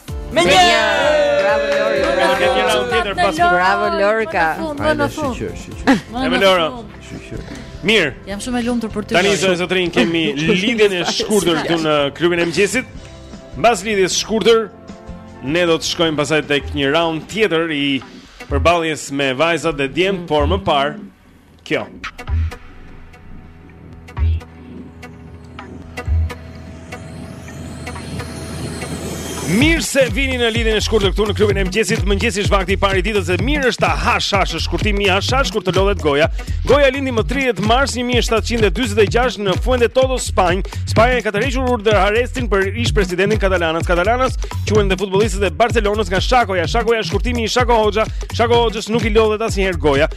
Me një! Bravo Lori, bravo. Ke një raund tjetër pas këtu. Bravo Lorika. Më në fund. Shyqyr, shyqyr. E me Loro. Shyqyr. Mirë. Jam shumë e lumtur për ty. Tani zonja zotërinj kemi lidhjen e shkurtër këtu në klubin e mëngjesit. Mbas lidhjes së shkurtër ne do të shkojmë pastaj tek një raund tjetër i përballjes me vajzat dhe djemtë, por më parë Kjo. Mirë se vini në lidhjen e shkurtër këtu në klubin e mëngjesit. Mëngjesi është vakti i parë i ditës dhe mirë është ta hash. Hash shkurtimi i hash hash kur të lodhet goja. Goja lindi më 30 mars 1746 në Fuendetodos, Spanjë. Spanja e ka tërhequr urdhër arrestin për ish presidentin katalanas. Katalanas quhen dhe futbollistët e Barcelonës nga Shakoja. Shakoja shkurtimi i Shako Hoxha. Shako Hoxhës nuk i lodhet asnjëherë goja.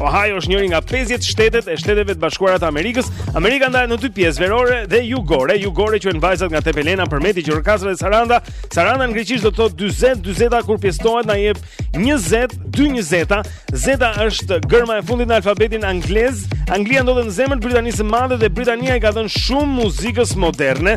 Ohio është njëri nga 50 shtetet e Shteteve të Bashkuara të Amerikës. Amerika ndahet në dy pjesë, veriore dhe jugore. Jugore quhen vajzat nga Tepelena, Përmeti, Gjirokastra dhe Saranda. Saranda në greqisht do të thotë 40, 40 kur pjestohet na jep 20, dy 20. Zeta është gërma e fundit në alfabetin anglez. Anglia ndodhet në zemër të Britanisë së Madhe dhe Britania i ka dhënë shumë muzikës moderne.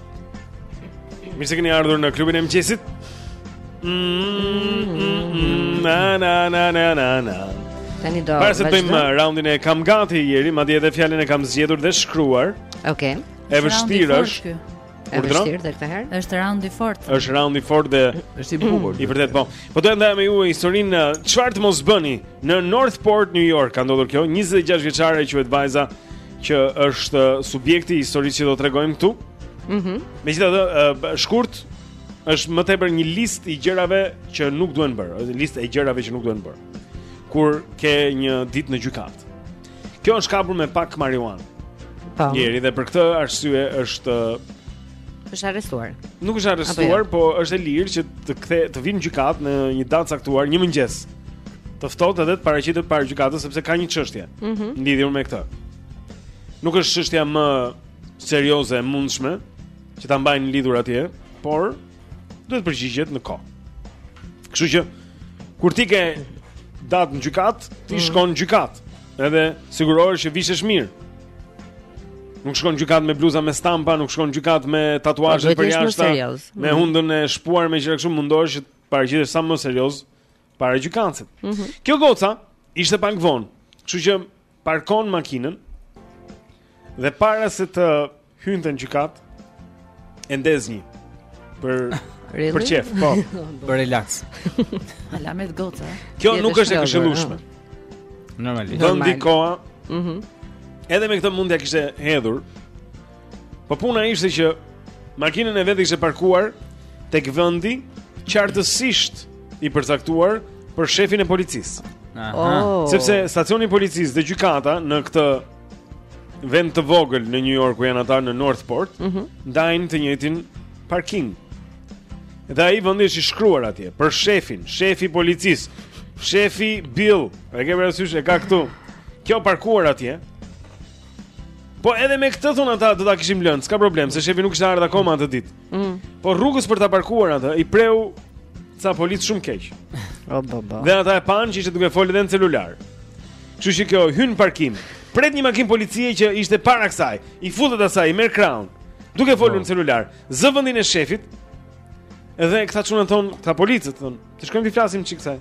Mirë se keni ardhur në klubin e mëngjesit. Na na na na na na. Tani do. Para se të bëjmë raundin e kam gati Jeri, madje edhe fjalën e kam zgjedhur dhe shkruar. Okej. E vështirë është. E vështirë dhe këtë herë. Është raund i fortë. Është raund i fortë dhe është i bukur. Vërtet po. Po do të ndajmë me ju historinë uh, çfarë të mos bëni në Northport, New York. Ka ndodhur kjo 26 vjeçare quhet vajza që është subjekti i historisë që do të tregojmë këtu. Mhm. Mm Megjithatë, shkurt është më tepër një listë e gjërave që nuk duhen bërë, është listë e gjërave që nuk duhen bërë. Kur ke një ditë në gjykatë. Kjo është kapur me pak marijuanë. Po. Jeri dhe për këtë arsye është Është arrestuar. Nuk është arrestuar, jo? po është e lirë që të kthe të vijë në gjykatë në një datë të caktuar, një mëngjes. Të ftohtë edhe të paraqitet para gjykatës sepse ka një çështje. Mm -hmm. Lidhur me këtë. Nuk është çështja më serioze e mundshme që ta mbajnë lidhur atje, por duhet të përgjigjet në kohë. Kështu që kur ti ke datë në gjykatë, ti mm. shkon në gjykatë. Edhe sigurohesh që të vishesh mirë. Nuk shkon në gjykatë me bluza me stampa, nuk shkon në gjykatë me tatuazhe po, përjashta. Me mhm. hundën e shpuar me gjëra kështu mundohesh që të paraqitesh sa më serioz para gjykatësit. Mm -hmm. Kjo goca ishte pak vonë, kështu që parkon makinën dhe para se të hynte në gjykatë, e ndez një për qejf, po, për relax. Alamet goca. Eh? Kjo nuk është e këshillueshme. Normalisht. Vendi, koha. Mhm. Mm edhe me këtë mund ta kishte hedhur. Po puna ishte që makinën e vet e kishte parkuar tek vendi qartësisht i përcaktuar për shefin e policisë. Aha. Oh. Sepse stacioni i policisë dhe gjykata në këtë vend të vogël në New York ku janë ata në Northport, mm -hmm. ndajnë të njëjtin parking. Dhe ai vendi është i shkruar atje për shefin, shefi i policisë, shefi Bill, e ke parasysh e ka këtu. Kjo parkuar atje. Po edhe me këtë thonë ata do ta kishim lënë, s'ka problem, se shefi nuk kishte ardhur akoma atë ditë. Mm. Po rrugës për ta parkuar atë i preu ca policë shumë keq. O baba. Dhe ata e panë që ishte duke folur edhe në celular. Kështu që kjo hyn në parkim. Pret një makinë policie që ishte para kësaj. I futet asaj, i merr krahun. Duke folur po. në celular, zë vendin e shefit. Edhe këta çunat thonë, këta policët thonë, Të shkojmë të flasim një çik kësaj.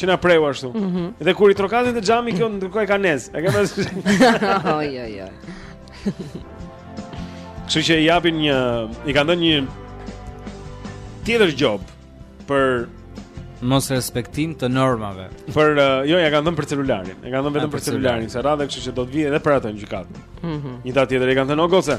Që na preu ashtu. Mm -hmm. Dhe kur i trokasin te xhami kjo ndërkohë e ka ndez. E ke parasysh? Oj oj oj. Kështu që i japin një, i kanë dhënë një tjetër gjobë për mosrespektim të normave. Për uh, jo, ia kanë dhënë për celularin. E kanë dhënë vetëm për celularin, kësaj radhe, kështu që do të vijë edhe për atë në gjykatë. Mhm. Mm një datë tjetër i kanë thënë, "O goce,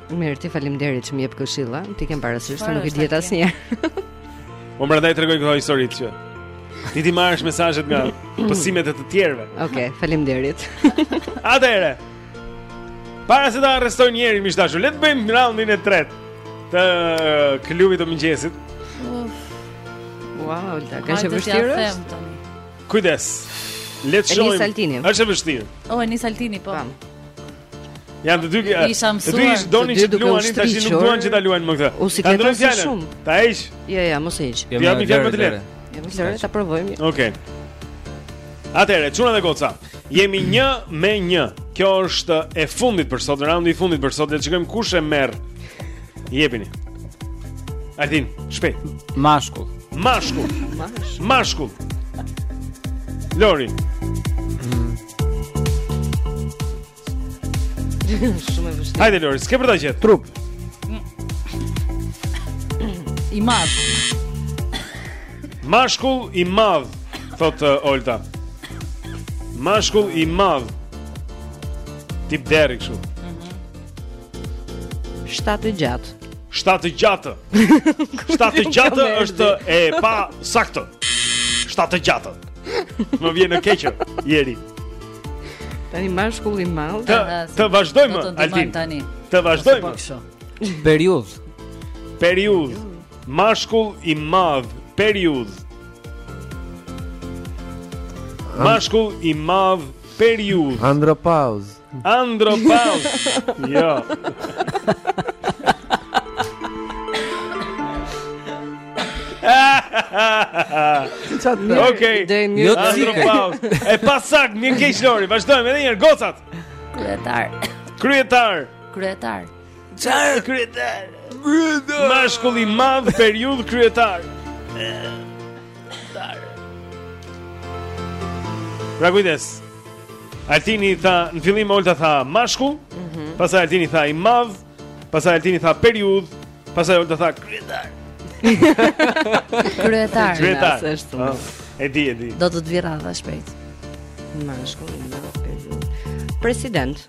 Mirë, ti faleminderit që më jep këshilla. T'i kem parasysh se nuk i dihet asnjëherë. Unë prandaj tregoj këto histori që ti t'i marrësh mesazhet nga pësimet e të tjerëve. Okej, okay, faleminderit. Atëherë. Para se ta arrestojnë njërin miq të dashur, le të bëjmë raundin e tretë të klubit të mëngjesit. Wow, ta ka shumë të vështirë. Kujdes. Le të shohim. Është e vështirë. Oh, Enis Altini po. Pam. Janë të dy që isha mësuar. Ti ishe, donit që të luanin tash nuk duan që të luajnë më këtë. Ka ndryshuar fjalën. Shumë. Ta heq. Jo, jo, mos e hiq. Ti jam i vjen më të lehtë. Jo, më lëre ta provojmë. Okej. Atëre, çuna dhe goca. Jemi 1 me 1. Kjo është e fundit për sot, raundi i fundit për sot. Le të shikojmë kush e merr. Jepini. Ardin, shpejt. Mashkull. Mashkull. Mashkull. Lori. Shumë e vështirë. Hajde Lori, s'ke për ta gjetë. Trup. I madh. Mashkull i madh, thot uh, Olta. Mashkull i madh. Tip deri kështu. Shtatgjatë. Shtatgjatë. Shtatgjatë është e pasaktë. Shtatgjatë. Më vjen keq, jeri. Tani mashkull i madh. Të, të vazhdojmë, Altin. Tani. Të vazhdojmë. Periudhë. Periudhë. Mashkull i madh. Periudhë. Mashkull i madh. Periudhë. Andropauzë. Andropauzë. Jo. Okej. Jo, andropauzë. E pasaktë, më vjen keq Lori. Vazhdojmë edhe një herë gocat. Kryetar. Kryetar. Kryetar. Çfarë kryetar? Brenda. Mashkull i madh periudhë kryetar. Pra kujdes. Altini tha, në fillim Olta tha mashkull, mm -hmm. pastaj Altini tha i madh, pastaj Altini tha periudhë, pastaj Olta tha kryetar. kryetar. Kryetar. Ah, e di, e di. Do të të vijë radha shpejt. Mashkull i madh periudhë. President.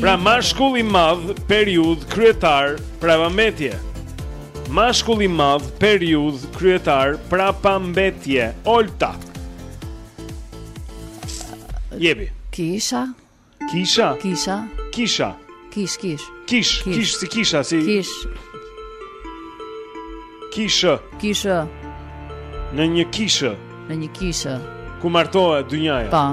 Pra mashkull i madh, periudhë, kryetar, prapambetje Mashkull i madh, periudhë, kryetar, prapambetje Olta Jepi Kisha Kisha Kisha Kisha Kish, kish. Kish, kish, kish si kisha, si Kish. Kishë. Kishë. Në një kishë. Në një kishë. Ku martohet dynjaja? Po.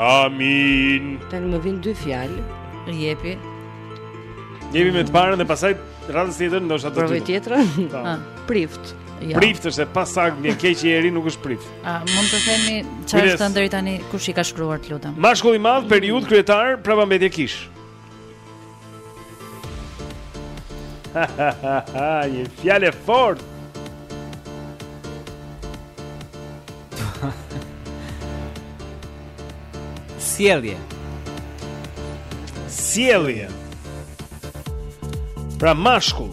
Amin. Tani më vijnë dy fjalë. Jepi. Jepi me të parën dhe pastaj radhës tjetër ndoshta do të. Për tjetrën? Po. Prift. Ja. Prift është e pasaktë, më vjen keq i eri nuk është prift. A mund të themi çfarë është deri tani kush i ka shkruar të lutem. Mashkull i madh, periudhë kryetar, prapambetje, kishë. Një fjalë e fortë. Sjellje. Sjellje. Pra mashkull.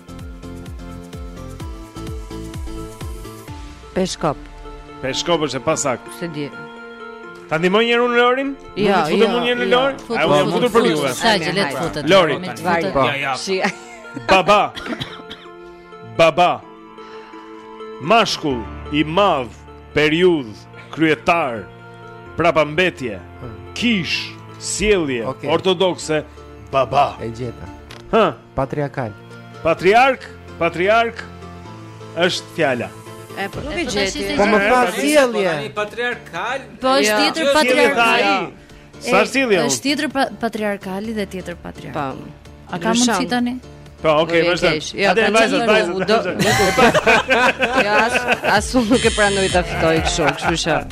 Peshkop. Peshkop është e pasaktë. Se di. Ta ndihmoj njëherë unë Lorin? Jo, jo. Futem unë njëherë Lori? Ai u futur për juve. Sa që le të futet. Lori. Po. Ja, ja. Si. Baba. Baba. Mashkull i madh, periudhë, kryetar, prapambetje, kishë, sjellje, okay. ortodokse, baba. E gjeta. Hë. Patriarkal. Patriark, patriark është fjala. E po nuk e gjeti. Po më tha sjellje. Patriarkal. Po është jo. tjetër patriarkal. Sa sjellje? Është tjetër patriarkal dhe tjetër patriark. Po. A ka mundësi tani? Po, okay, vazhdo. Ja, atë vajzën, vajzën. Jo, as as nuk e pranoj ta fitoj kështu, kështu që.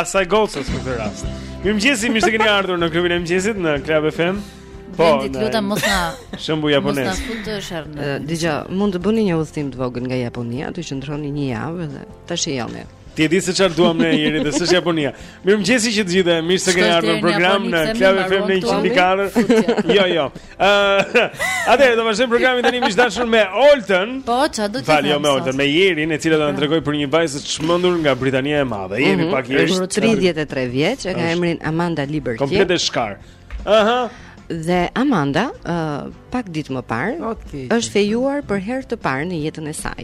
Asaj gocës për këtë rast. Mirëmëngjesi, mirë se keni ardhur në klubin e mëngjesit në Club FM. Po, të lutem mos na shëmbu japonez. Mos na futësh herë. Dëgjo, mund të bëni një udhëtim të vogël nga Japonia, të qëndroni një javë dhe tash jemi. Ti e di se çfarë duam ne Jeri dhe s'është Japonia. Mirëmëngjesi që të gjithëve, mirë se keni ardhur në program në Club FM në 104. Jo, jo. Atëherë do vazhdojmë programin tani miq të dashur me Oltën. Po, ça do të thotë? Më fal jo, me Oltën, me Jerin, e cila do na po. tregojë për një vajzë të çmendur nga Britania e Madhe. Mhm. Jeri pak i është 33 vjeç, e ka emrin Amanda Liberty. Komplet e shkar. Aha. Dhe Amanda, uh, pak ditë më parë, okay. është fejuar për herë të parë në jetën e saj.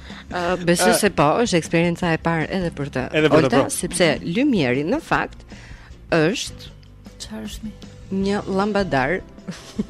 Uh, Besoj se po, është eksperienca e parë edhe për të. Edhe për të, po. Sepse Lymieri në fakt është çfarë është një llambadar.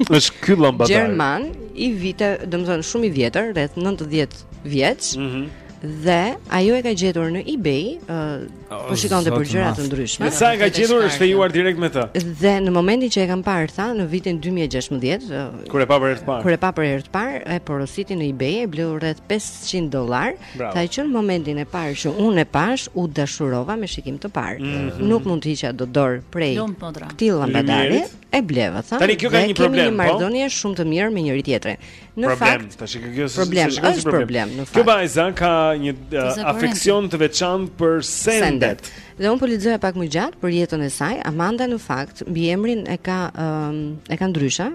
Është ky llambadar. Gjerman i vite, domethënë shumë i vjetër, rreth 90 vjeç. Mhm. Mm dhe ajo e ka gjetur në eBay, uh, Po shikonte për gjëra të ndryshme. Sa e ka gjetur është fejuar direkt me të. Dhe në momentin që e kam parë tha në vitin 2016, kur e pa për herë të parë. Kur e pa për herë të parë, e porositi në eBay e bleu rreth 500 dollarë. Tha që në momentin e parë që unë e pashë, u dashurova me shikim të parë. Mm -hmm. Nuk mund të hiqja do dorë prej këtij llambadari e bleva tha. Tani kjo ka një problem, po. Kemi një po? marrëdhënie shumë të mirë me njëri tjetrin. Në fakt, tash kjo është problem. Kjo vajza ka një uh, afeksion të veçantë për sendet. Dhe un po lexoja pak më gjatë për jetën e saj. Amanda në fakt mbiemrin e ka um, e ka ndryshe.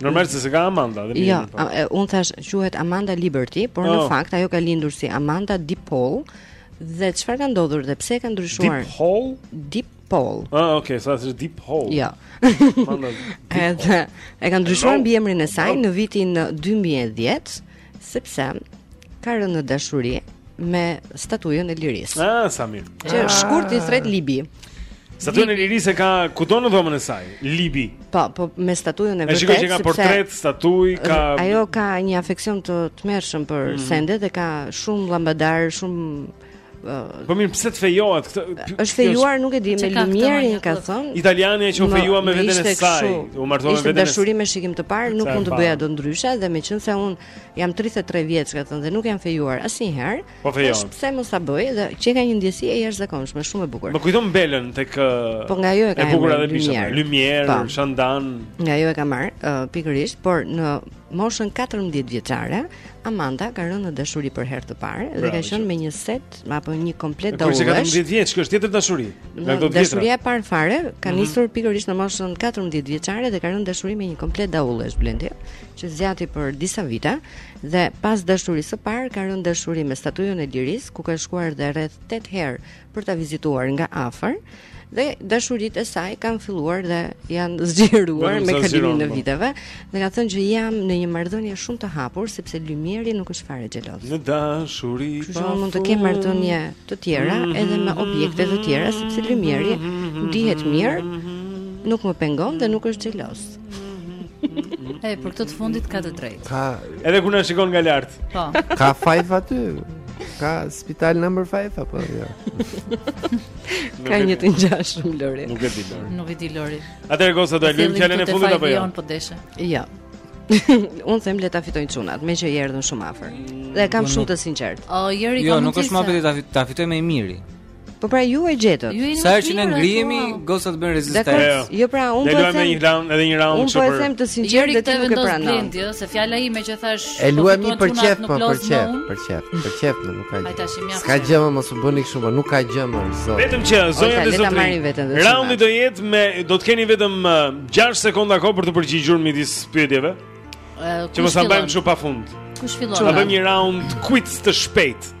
Normal se s'e ka Amanda dhe Jo, po. un thash quhet Amanda Liberty, por oh. në fakt ajo ka lindur si Amanda Dipol. Dhe çfarë ka ndodhur dhe pse e ka ndryshuar? Dipol? Dip pol. Ah, okay, pra është Dipol. Jo. Edhe e ka ndryshuar mbiemrin e saj në vitin 2010, sepse ka rënë në dashuri me statujën e Lirisë. Ah, sa mirë. Që ah. shkurt i thret Libi. Statujën e Lirisë e ka kudo në dhomën e saj, Libi. Po, po me statujën e vërtetë. E shikoj që ka portret, statuj, ka Ajo ka një afeksion të tmerrshëm për mm. sendet dhe ka shumë llambadarë, shumë Po mirë, pse të fejohet këtë? Është fejuar, nuk e di, me Lumierin ka thënë. Italiania që u fejua me veten e saj, u martua me veten e saj. Ishte dashuri me shikim të parë, nuk mund të bëja dot ndryshe dhe meqense un jam 33 vjeç, ka thënë, dhe nuk jam fejuar asnjëherë. Po fejohem. Pse mos ta bëj dhe qenka një ndjesi e jashtëzakonshme, shumë e bukur. Më kujton Belën tek Po nga ajo e ka. E bukura dhe bisha. Lumier, po. Shandan. Nga ajo e ka marrë pikërisht, por në moshën 14 vjeçare, Amanda ka rënë në dashuri për herë të parë dhe ka qenë me një set apo një komplet daullesh. Kurse ka 14 vjeç, kjo është tjetër dashuri. Nga këto Dashuria e parë fare ka mhm. nisur pikërisht në moshën 14 vjeçare dhe ka rënë dashuri me një komplet daullesh Blendi, që zgjati për disa vite dhe pas dashurisë së parë ka rënë dashuri me statujën e Lirisë, ku ka shkuar dhe rreth 8 herë për ta vizituar nga afër dhe dashuritë e saj kanë filluar dhe janë zgjeruar me kalimin e viteve dhe ka thënë që jam në një marrëdhënie shumë të hapur sepse Lymieri nuk është fare xheloz. Në dashuri pa. Unë mund të kem marrëdhënie të tjera edhe me objekte të tjera sepse Lymieri dihet mirë, nuk më pengon dhe nuk është xheloz. Ej, për këtë të fundit ka të drejtë. Ka Edhe kur na shikon nga lart. Po. Ka five aty. Ka spital number 5 apo jo? Ka një të ngjashëm Lori. Nuk e di Lori. Nuk e di Lori. Atëherë goca do e lëm fjalën e fundit apo jo? Po deshe. Jo. Unë them le ta fitojnë çunat, meqë i erdhën shumë afër. Dhe kam po shumë të sinqert. O Jeri, jo, nuk është më, le ta fitojë më i miri. Po pra ju e gjetët. Sa herë që ne ngrihemi, gocat bëjnë rezistencë. Jo. jo pra, unë po them. Me një round, edhe një round çfarë? Unë po them të sinqertë dhe ti nuk e pranon. Blendi, jo, se fjala ime që thashë. E po luajmë për qejf, po për qejf, për qejf, për qejf, më nuk ka gjë. S'ka gjë më mos u bëni kështu, po nuk ka gjë më zot. Vetëm që zonja dhe zotri. Roundi do jetë me do të keni vetëm 6 uh, sekonda kohë për t'u përgjigjur midis pyetjeve. Që mos ta bëjmë kështu pafund. Kush fillon? Do bëjmë një round quiz të shpejtë.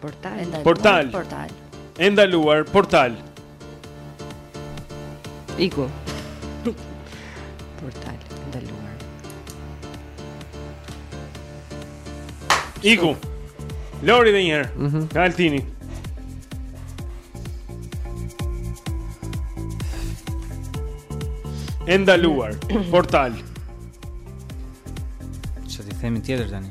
Portal. Portal. Portal. E ndaluar portal. Iku. portal ndaluar. Iku. Lori edhe një herë. Mm -hmm. Nga Altini. E ndaluar portal. Çfarë themi tjetër tani?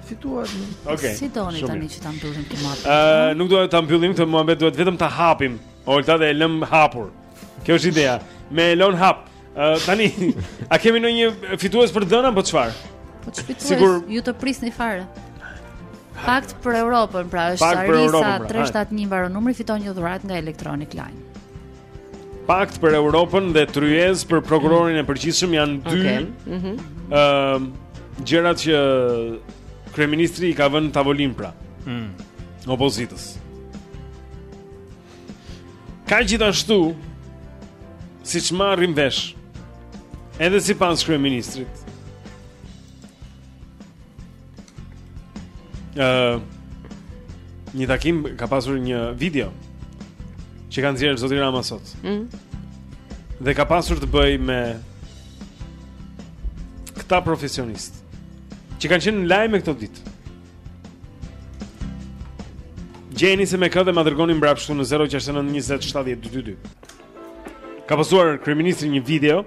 Fituat. Okej. Si doni tani që ta mbyllim këtë muhabet? Ëh, nuk duhet ta mbyllim këtë muhabet, duhet vetëm ta hapim. Olta dhe e lëmë hapur. Kjo është ideja. Me e lënë hapur. Ëh, tani a kemi ndonjë fitues për dhënë apo çfarë? Po çfitues, Sigur... ju të prisni fare. Pakt për Europën, pra është Arisa 371 mbaron numri fiton një dhuratë nga Electronic Line. Pakt për Europën dhe tryezë për prokurorin e përgjithshëm janë dy. Okej. Okay. Mhm. Mm Ëm uh, gjërat që kryeministri i ka vënë në tavolinë pra. Mm. Opozitës. Ka gjithashtu siç marrim vesh. Edhe sipas kryeministrit. Ë uh, një takim ka pasur një video që ka nxjerrë zoti Rama sot. Ëh. Mm. Dhe ka pasur të bëjë me këta profesionistë që kanë qenë në lajme këto ditë. Gjeni se me kë dhe ma dërgoni mbrapsht në 069 20 70 222. Ka postuar kryeministri një video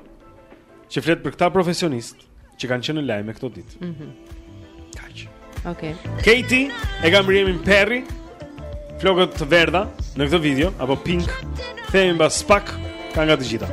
Që flet për këta profesionistë që kanë qenë në lajme këto ditë. Mhm. Mm Kaq. Okej. Okay. Katie e ka mbiemrin Perry. Flokët të verdha në këtë video apo pink. Themi mbas pak ka nga të gjitha.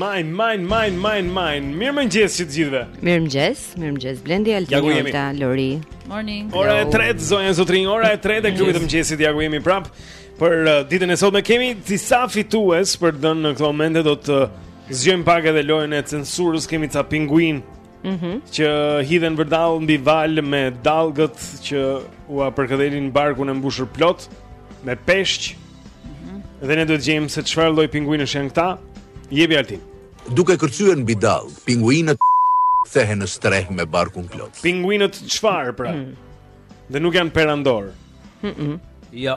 Mine, mine, mine, mine, mine. Mirëmëngjes të gjithëve. Mirëmëngjes, mirëmëngjes. Blendi Altin, Olta, Lori. Morning. Ora e tretë, zonja zotërinj, ora e tretë e klubit të mëngjesit, ja ku jemi prapë. Për uh, ditën e sotme kemi disa fitues për dhënë në këto momente do të uh, zgjojmë pak edhe lojën e censurës, kemi ca pinguinë. Mm -hmm. Që hidhen vërdall mbi valë me dallgët që ua përkëdhelin barkun e mbushur plot me peshq. Mm -hmm. Dhe ne duhet të gjejmë se çfarë lloj pinguinësh janë këta. Jepi Altin. Duke kërcyer mbi dallgë, pinguinët kthehen në strehë me barkun plot. Pinguinët çfarë pra? Mm. Dhe nuk janë perandorë. Mhm. Mm jo.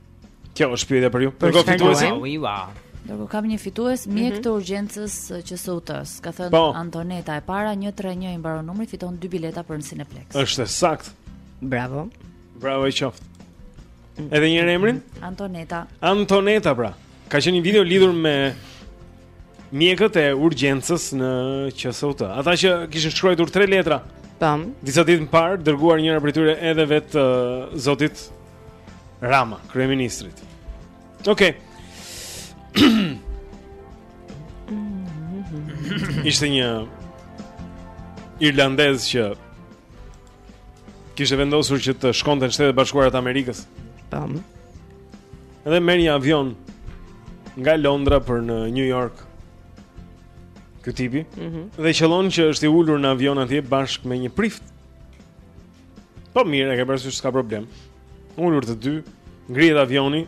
Kjo është pyetja për ju. Për çfarë fituesin? Do të kam një fitues mjek mm -hmm. të urgjencës QSUT-së. Ka thënë po. Antoneta e para 131 i mbaron numri fiton dy bileta për në Cineplex. Është saktë. Bravo. Bravo i qoftë. Mm. Edhe një herë emrin? Antoneta. Antoneta pra. Ka qenë një video lidhur me mjekët e urgjencës në QSUT. Ata që kishin shkruar tre letra. Tam. Disa ditë më parë dërguar njëra prej tyre edhe vet uh, zotit Rama, kryeministrit. Okej. Okay. Ishte një irlandez që kishte vendosur që të shkonte në Shtetet e Bashkuara të Amerikës. Tam. Edhe merr një avion nga Londra për në New York. Ky tipi. Mm -hmm. Dhe qëllon që është i ulur në avion atje bashkë me një prift. Po mirë, e ke parasysh s'ka problem. Ulur të dy, ngrihet avioni.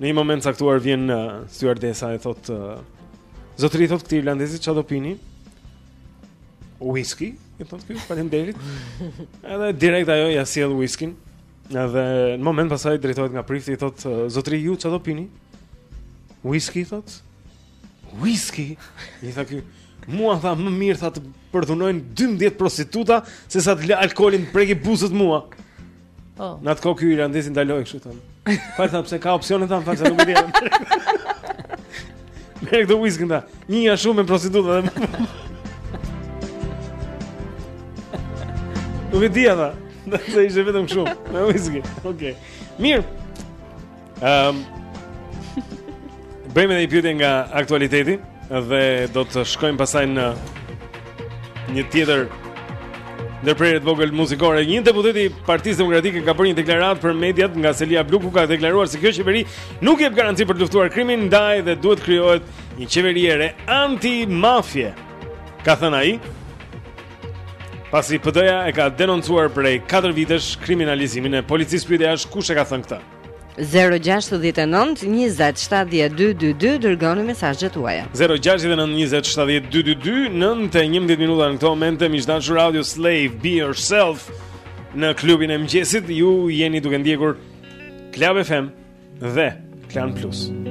Në një moment të caktuar vjen uh, stewardesa e thotë uh, Zotëri thotë këtij irlandezi çfarë do pini? Whisky, i thotë ky, faleminderit. Edhe direkt ajo ia sjell whiskyn. Edhe në moment pastaj drejtohet nga prifti i thotë uh, Zotëri ju çfarë do pini? Whisky thotë. Whisky? I tha ky, mua tha më mirë tha të më përdhunojnë 12 prostituta se sa të lë alkoolin të më preki buzët mua. Po. Oh. Në atë kohë ky irlandezi ndaloi kështu tha. Fal tha pse ka opsione tha, fal se nuk e dija. Merre këtë whisky tha, një ja shumë me prostituta dhe Nuk e dija tha. Nëse ishte vetëm kështu, me whisky. Okej. Okay. Mirë. Ehm. Bëjmë edhe një pyetje nga aktualiteti dhe do të shkojmë pastaj në një tjetër ndërprerje të vogël muzikore. Një deputet i Partisë Demokratike ka bërë një deklaratë për mediat nga selia blu ku ka deklaruar se kjo qeveri nuk jep garanci për të luftuar krimin ndaj dhe duhet të krijohet një qeveri e re anti-mafie. Ka thënë ai. Pasi PD-ja e ka denoncuar prej 4 vitesh kriminalizimin e policisë pyetja është kush e ka thënë këtë. 0-6-19-27-12-22 Dërgoni mesazhet tuaja 0-6-19-27-12-22 Nëntë e njëmbëdhjetë minuta në këto momente miq të dashur Audioslave Be yourself Në klubin e mëngjesit Ju jeni duke ndjekur Club FM Dhe Klan Plus Klan Plus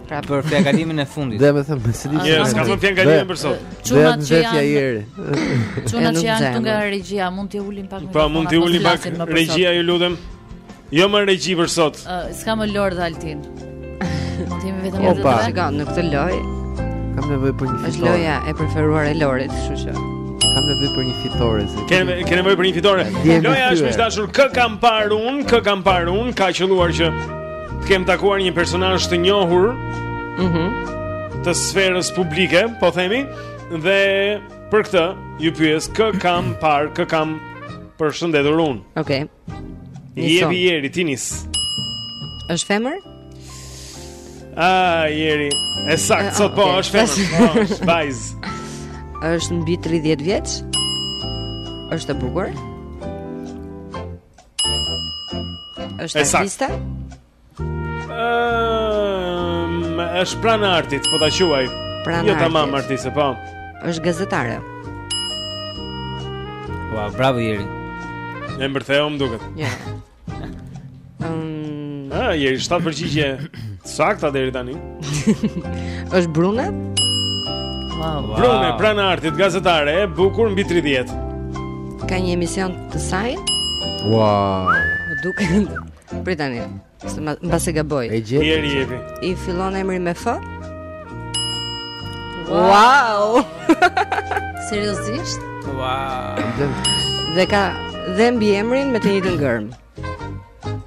Pra për fjalëkalimin e fundit. Dhe më thënë se di. Jo, s'ka më fjalëkalimin për sot. Çunat që janë Jeri. Çunat që janë këtu nga regjia, mund t'i ulim pak. Po mund t'i ulim pak regjia, ju lutem. Jo më regji për sot. S'ka më Lord Altin. Ti më vetëm të shikon në këtë lojë. Kam nevojë për një fitore. Është loja e preferuar e Lorit, kështu që. Kam nevojë për një fitore. Kemi kemi nevojë për një fitore. Loja është miq të dashur, kë kam parë un, kë kam parë un, ka qelluar që Të kem takuar një personazh të njohur. Mhm. Mm të sferës publike, po themi, dhe për këtë ju pyes kë kam parë, kë kam përshëndetur unë. Okej. Jeri ti nis. Është femër? Ah, Jeri. E saktë, ah, sot po është femër. Po, është vajzë. Është mbi 30 vjeç? Është e bukur? Është artiste? Ëm, është pranë artit, po ta quaj. Pranë artit. Jo tamam artiste, po. Është gazetare. Ua, bravo Jeri. Më mbërtheu më duket. Ja. Ëm, ah, Jeri shtatë përgjigje të sakta deri tani. Është brune? Wow. Brune, pranë artit, gazetare, e bukur mbi 30. Ka një emision Të saj? Ua. Më duket. Prit tani. Se mbase gaboj. E gjeti. Jeri Jeri. I fillon emri me F? Wow. Seriozisht? Wow. Dhe ka dhe mbiemrin me të njëjtën gërmë.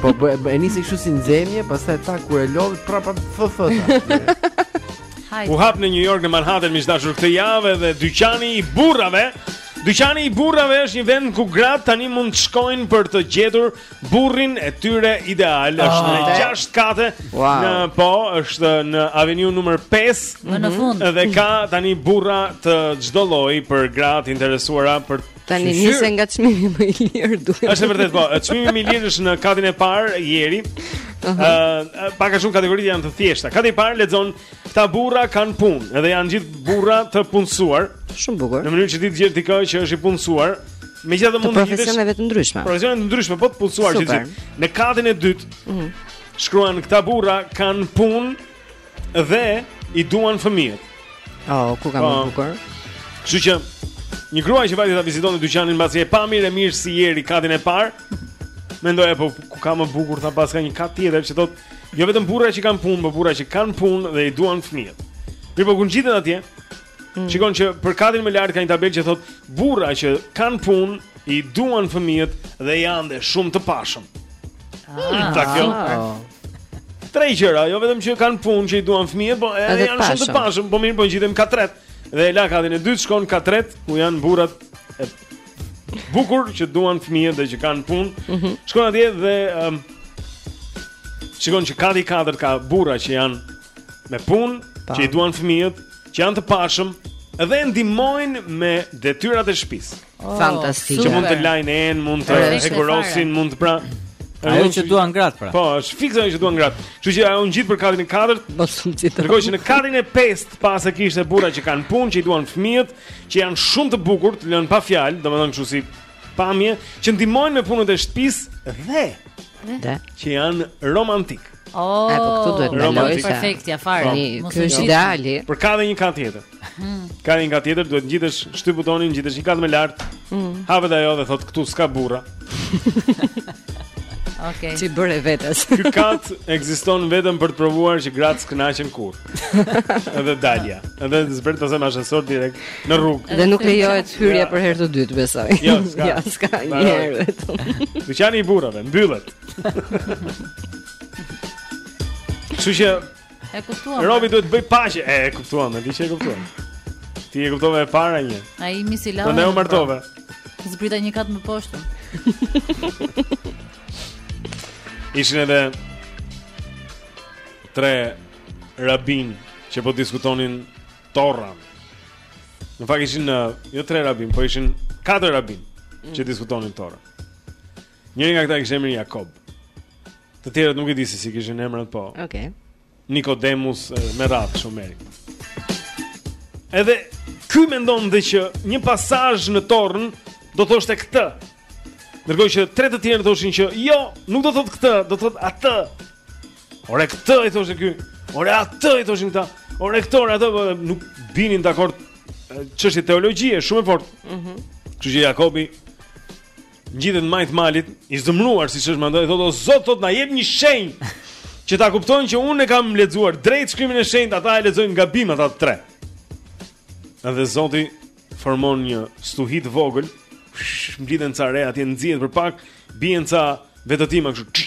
Po bë, bë, e nisi kështu si nxemje, pastaj ta kur e lodh prapa FF. Hajde. U hap në New York në Manhattan miq të dashur këtë javë dhe dyqani i burrave. Dyqani i burrave është një vend ku gratë tani mund të shkojnë për të gjetur burrin e tyre ideal. Oh. Është në 6 kate. Wow. Në po, është në Avenue numër 5. Më në fund. Dhe ka tani burra të çdo lloji për gratë e interesuara për Tani nisi nga çmimi më i lirë duhet. Është vërtet po, çmimi më i lirë është në katin e parë Jeri. Ëhë, pak a shumë kategoritë janë të thjeshta. Kati i parë lexon këta burra kanë punë, edhe janë të gjithë burra të punësuar. Shumë bukur. Në mënyrë që ti të gjesh dikë që është i punësuar, megjithatë mund të jetë profesioneve të ndryshme. Profesione të ndryshme, po të punësuar të gjithë. Në katin e dytë, ëhë, shkruan këta burra kanë punë Dhe i duan fëmijët. Oh, ku ka më bukur. Kështu që një grua që vajti ta vizitonte dyqanin mbasi e pa mirë e mirë si Jeri katin e parë. Mendoi po ku ka më bukur tha paska një kat tjetër që thotë jo vetëm burra që kanë punë, po burra që kanë punë dhe i duan fëmijët. Mirëpo kur ngjitet atje, Mm. Shikon që për katin më lart ka një tabelë që thotë burra që kanë punë, i duan fëmijët dhe janë dhe shumë të pashëm. Ah, hmm, ta kjo. Tre gjëra, jo vetëm që kanë punë që i duan fëmijët, po edhe janë shumë të pashëm, po mirë po ngjitem te treti. Dhe në katin e dytë shkon te treti ku janë burrat e bukur që duan fëmijët dhe që kanë punë. Mm -hmm. Shkon atje dhe um, shikon që kati katërt ka burra që janë me punë, që i duan fëmijët, që janë të pashëm dhe ndihmojnë me detyrat e shtëpisë. Oh, Fantastike. Që mund të lajnë enë, mund të hekurosin, mund të pra. Ajo që duan gratë pra. Po, është fiks ajo që duan gratë. Kështu që ajo u ngjit për katin e katërt. Po u ngjit. Ndërkohë që në katin e pestë pa se kishte burra që kanë punë, që i duan fëmijët, që janë shumë të bukur, të lënë pa fjalë, domethënë kështu si pamje, që ndihmojnë me punën e shtëpisë dhe dhe që janë romantikë. Oh, po këtu duhet të ndaloj. Është perfekt, ja fare. Mos e shih. Ideali. Por ka edhe një kat tjetër. Hmm. Ka një kat tjetër, duhet ngjitesh shtyp butonin, ngjitesh një kat më lart. Hmm. Hapet ajo dhe thotë këtu s'ka burra. Okej. Ç'i bëre vetes. Ky kat ekziston vetëm për të provuar që gratë s'kënaqen kurrë. Edhe dalja, edhe zbret pastaj ashensori direkt në rrugë. Dhe nuk lejohet hyrja për herë të dytë, besoj. Jo, s'ka. Jo, s'ka. Një herë vetëm. Dyqani i burrave mbyllet. Kështu që e kuptuam. Robi duhet të bëjë paqe. E, e kuptuam, e di që e kuptuam. Ti e kuptove e para një. Ai mi si lava. Po pse u martove. Zbrita një kat më poshtë. Ishin edhe tre rabinë që po diskutonin Torën. Në fakt ishin jo tre rabinë, po ishin katër rabinë mm. që diskutonin Torën. Njëri nga këta e kishte emrin Jakob. Të tjerët nuk e di se si i kishin emrat, po. Okej. Okay. Nikodemus me radhë shumë mirë. Edhe ky mendonte që një pasazh në Torën do thoshte këtë. Ndërkohë që tre të tjerë thoshin që jo, nuk do thotë këtë, do thotë atë. Ore këtë i thoshte ky. Ore atë i thoshin këta. Ore këtë, ore atë po, nuk binin dakord çështje teologjie shumë e fortë. Mhm. Mm Kështu që Jakobi Ngjitet në majë të malit, i zemëruar siç është mendoi, thotë o Zot, thotë na jep një shenjë që ta kuptojnë që unë e kam lexuar drejt shkrimin e shenjtë, ata e lexojnë gabim ata të tre. Edhe Zoti formon një stuhi të vogël, mblidhen ca re atje nxihet për pak, bien ca vetëtima kështu.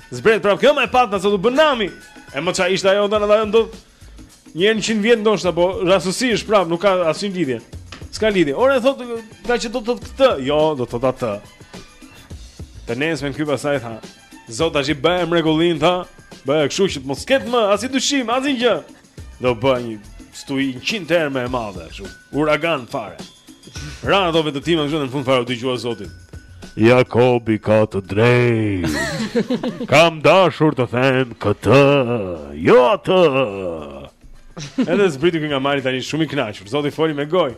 Zbret prapë kjo më e patë, sot u bën nami. E mo ça ishte ajo ndonë ajo ndo. Një herë në 100 vjet ndoshta, po rastësi është prapë, nuk ka asnjë lidhje. S'ka lidhje. Ore thotë nga që do të thotë këtë. Jo, do të thotë atë. Të nesërmen ky pastaj tha. Zot tashi bëj mrekullinë tha. Bëj kështu që të mos ketë më asnjë dyshim, asnjë gjë. Dhe u bë një stuhi 100 herë më e madhe ashtu. Uragan fare. Ra nato vetëtima këtu në fund fare u dëgjua Zoti. Jakobi ka të drejtë. Kam dashur të them këtë, jo atë. Edhe zbriti që nga mali tani shumë i kënaqur. Zoti foli me gojë.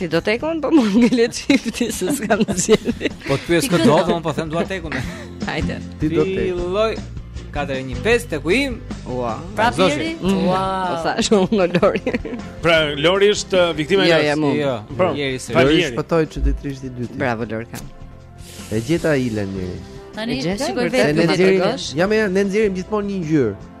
Ti do tekun po më ngelet çifti se s'ka mundësi. Po të pyes këtë do, do më po them dua tekun. Hajde. Ti do tekun. Filloj 415 teku im. Ua. Pra Lori. Mm. Ua. Po sa shumë në Lori. Pra Lori është uh, viktima e jo, jo, Jo, jo. Pra, Lori është shpëtoi çuditërisht i dytë. Bravo Lorka. E gjeta Ilen njëri. Tani shikoj vetë. Ne nxjerrim. Ja më ne nxjerrim gjithmonë një ngjyrë.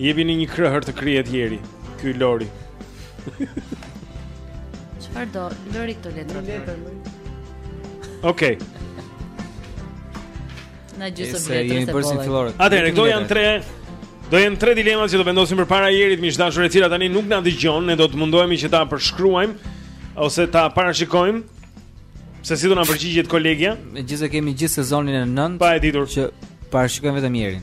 Jepini një krëhër të krihet Jeri, ky Lori. Çfarë do Lori këto letra? Letra. Okej. Na gjithë të vjetë të bollet. Atëherë, këto janë tre Këto janë tre dilemat që do vendosim përpara Jerit Mishqetashurës e cila tani nuk na dëgjon Ne do të mundohemi që ta përshkruajmë Ose ta parashikojmë Se si do na përgjigjet kolegja? Megjithëse kemi gjithë sezonin e 9, pa e ditur, që parashikojmë vetëm Jerin.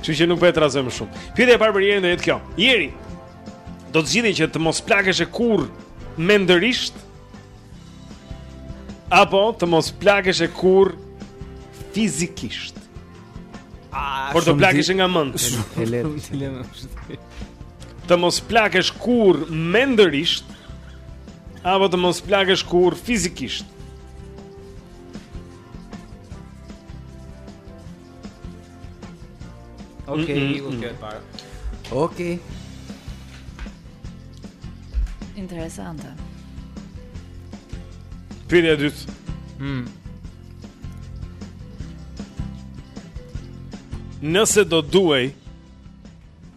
Kështu që nuk po e trazoj më shumë. Pyetja e parë për Jerin do jetë kjo. Jeri, do të zgjidhje që të mos plakeshe kurrë mendërisht apo të mos plakeshe kurrë fizikisht? Ah, por të plakeshe nga mend. E lehtë. Të mos plakesh kurrë mendërisht apo të mos plakesh kurrë fizikisht? Ok, mm -mm, u kërë parë Ok Interesante Pyetja e dytë mm. Nëse do duhej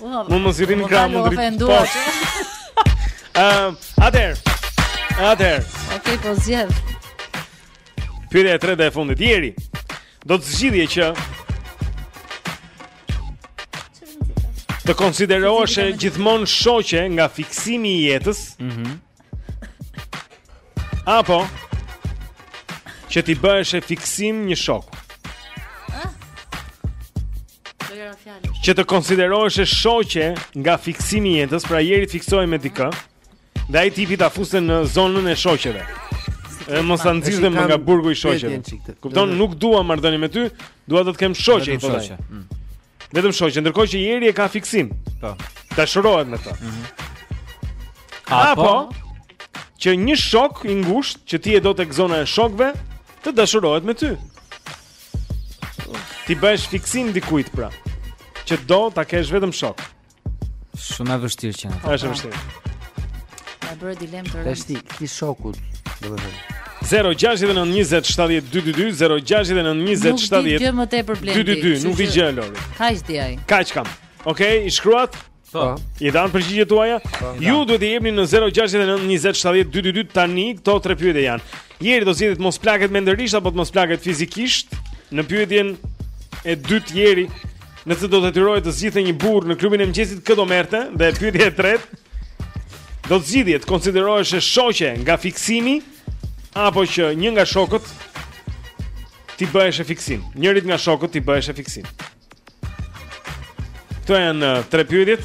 Më më si rrimë kramë Më më më Atëherë. Atëherë. Okej, po zgjedh. Pyetja e tretë dhe e fundit. Jeri. Do të zgjidhje që të konsideroheshe gjithmonë shoqe nga fiksimi i jetës. Mhm. Mm Apo që t'i bëheshe fiksim një shoku. Që të konsideroheshe shoqe nga fiksimi i jetës, pra Jeri të fiksohej me dikë, dhe ai tipi ta fuste në zonën e shoqeve. E mos ta nxirrte më nga burgu i shoqeve. Kupton, nuk dua marrëdhënie me ty, dua të të kem shoqe, po. Vetëm shoqe, ndërkohë që Jeri e ka fiksim. Po. Dashurohet me të. Mm -hmm. Apo, Apo që një shok i ngushtë që ti e do tek zona e shokëve të dashurohet me ty. T'i bëhesh fiksim dikujt pra, që do ta kesh vetëm shok. Shumë e vështirë qenka. Është e vështirë. Na e bëri dilemë të rëndë. Tashti, këtij shokut, domethënë. 0-6-9-20-7-12-2 0-6-9-20-7-12-2 Nuk di për Blendin 2-2-2, nuk di gjë, Lori Kaq di ai Kaq kam Ok, i shkruat? Po I dhanë përgjigjet tuaja? Po, Ju duhet t'i jepni në 0-6-9-20-7-12-2 Tani, këto tre pyetje janë Jeri do zgjidhte mos plaket mendërisht Apo të mos plaket fizikisht Në pyetjen e dytë Jeri Nëse do të detyrohej të zgjidhte një burrë në klubin e mëngjesit, kë do merrte? Dhe pyetja e tretë, do të zgjidhje të konsideroheshe shoqe nga fiksimi apo që një nga shokët t'i bëheshe fiksim. Njërit nga shokët t'i bëheshe fiksim. Këto janë uh, tre pyetjet.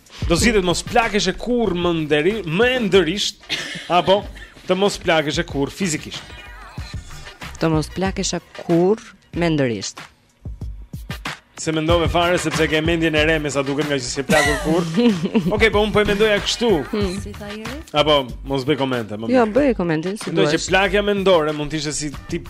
Do zgjidhje të mos plakeshe kurrë mendëri, mendërisht apo të mos plakeshe kurrë fizikisht. Të mos plakeshe kurrë mendërisht. S'e mendove fare sepse ke mendjen e re me sa duket ngaqë s'je plakur kurrë. Okej, okay, po unë po e mendoja kështu. Hmm. Si tha Apo mos bëj komente, më. Jo, bëj komentin si duhet. Domethënë plakja mendore mund të ishte si tip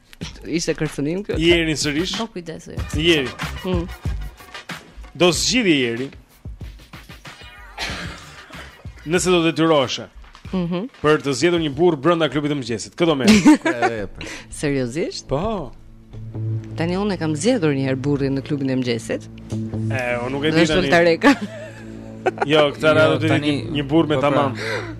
Ishte kërcënim kjo. Jeri sërish. Po kujdesu. Jeri. Mm. Do zgjidhje Jeri. Nëse do detyroheshe. Mhm. Mm për të zgjedhur një burrë brenda klubit të mëngjesit. Kë do me. Seriozisht? Po. Tani unë kam zgjedhur një herë burrin në klubin e mëngjesit. E, unë nuk e di tani. Është Tareka. Jo, këtë radhë jo, do të një burrë me po, pra. tamam.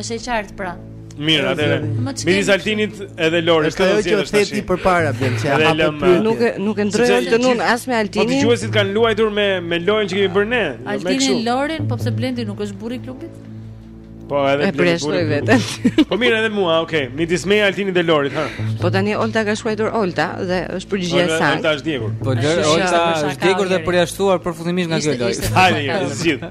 Është e qartë pra. Mirë, atëherë. Midis Altinit edhe Lorit është ajo që the ti përpara bën që hapë pyetje. Nuk e nuk e ndërroj atë unë as me Altinin. Po dëgjuesit kanë luajtur me me lojën që kemi bërë ne. Jo, Altini Lorin, po pse Blendi nuk është burri i klubit? Po edhe Blendi është burri vetë. Po mirë edhe mua, okay. Midis, me Altinit dhe Lorit, ha. Po tani Olta ka shkruar Olta dhe është përgjigje e saj. Olta është djegur. Po Olta është djegur dhe përjashtuar përfundimisht nga kjo lojë. Hajde, zgjidh.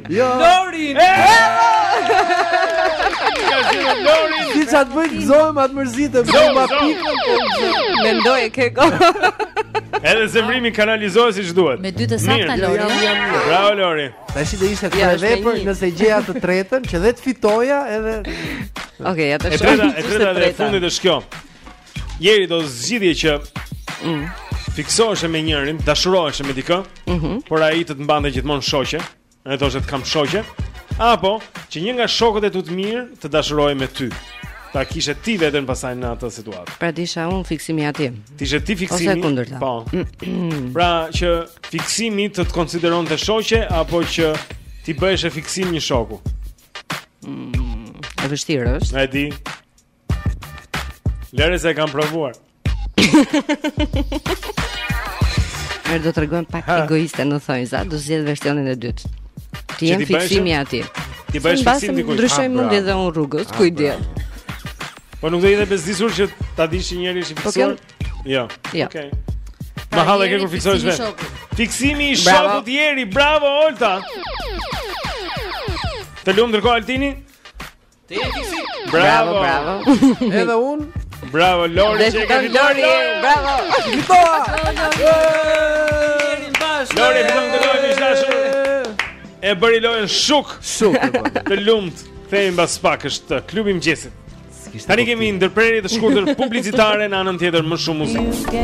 Jo. Lorin. Ka zgjedhur Lorin. S'di ça të bëj gëzohem a të mërzitem, bëj ma pikën. Po, Mendoj ke gol. Edhe zemrimi kanalizohet siç duhet. Me dy të sakta Lorin. Bravo Lori. Tashi do ishte kryevepër nëse gjeja të tretën që dhe të fitoja edhe Okej, ja të shoh. E treta, e treta e fundit është kjo. Jeri do zgjidhje që mm. fiksohesh me njërin, dashurohesh me dikë, mm -hmm. por ai të të mbante gjithmonë shoqe, e thoshte të kam shoqe, apo që një nga shokët e tu të mirë të dashurohej me ty. Ta kishe ti veten pastaj në atë situatë. Pra t'isha unë fiksimi aty. Ti je ti fiksimi. Ose e kundërta. Po. pra që fiksimi të të konsideronte shoqe apo që t'i bëheshe fiksim një shoku. Mm, e vështirë është. E di. Lëre se s'e kam provuar. Mirë, do të tregohem pak egoiste në thonjza, do zgjedh versionin e dytë. Ti je fiksimi i atij. Ti bëhesh fiksimi i dikujt. Ndryshoj mund edhe un rrugës, ku i di. Po nuk do ishe e bezdisur që ta dish që një njeri është i fiksuar? Jo. jo. Okej. Më hall ke kur fiksohesh vetë. Fiksimi i shokut te ty, bravo Olta. Të lumtë ndërkohë Altini. Te fiksi. Bravo, bravo. Edhe un. Bravo Lori, që ka Lori. Bravo. Fitova. Lori, fiton këtë lojë miq të dashur. E bëri lojën shuk. Shuk. Të lumt. Kthehemi mbas pak është klubi i mëngjesit. Tani kemi ndërprerje të shkurtër publicitare në anën tjetër më shumë muzikë.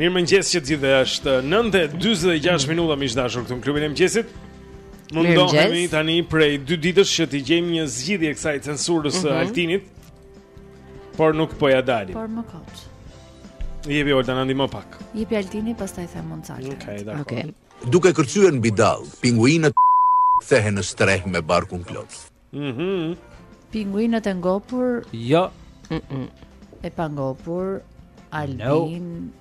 Mirë mëngjes të gjithëve është 9.26 minuta miq të dashur këtu në klubin e mëngjesit Mundohemi tani prej 2 ditësh që t'i gjejmë një zgjidhje kësaj censurës së mm -hmm. Altinit Por nuk po ja dalim Por më kot Jepi Olta na ndihmo pak Jepi Altini pastaj them unë ca Ok, dakord okay. Duke kërcyer mbi dallgë, pinguinët kthehen në strehë me barkun plot Mhm. Mm Pinguinët e ngopur? Jo. Mm -mm. E pangopur Albin. No.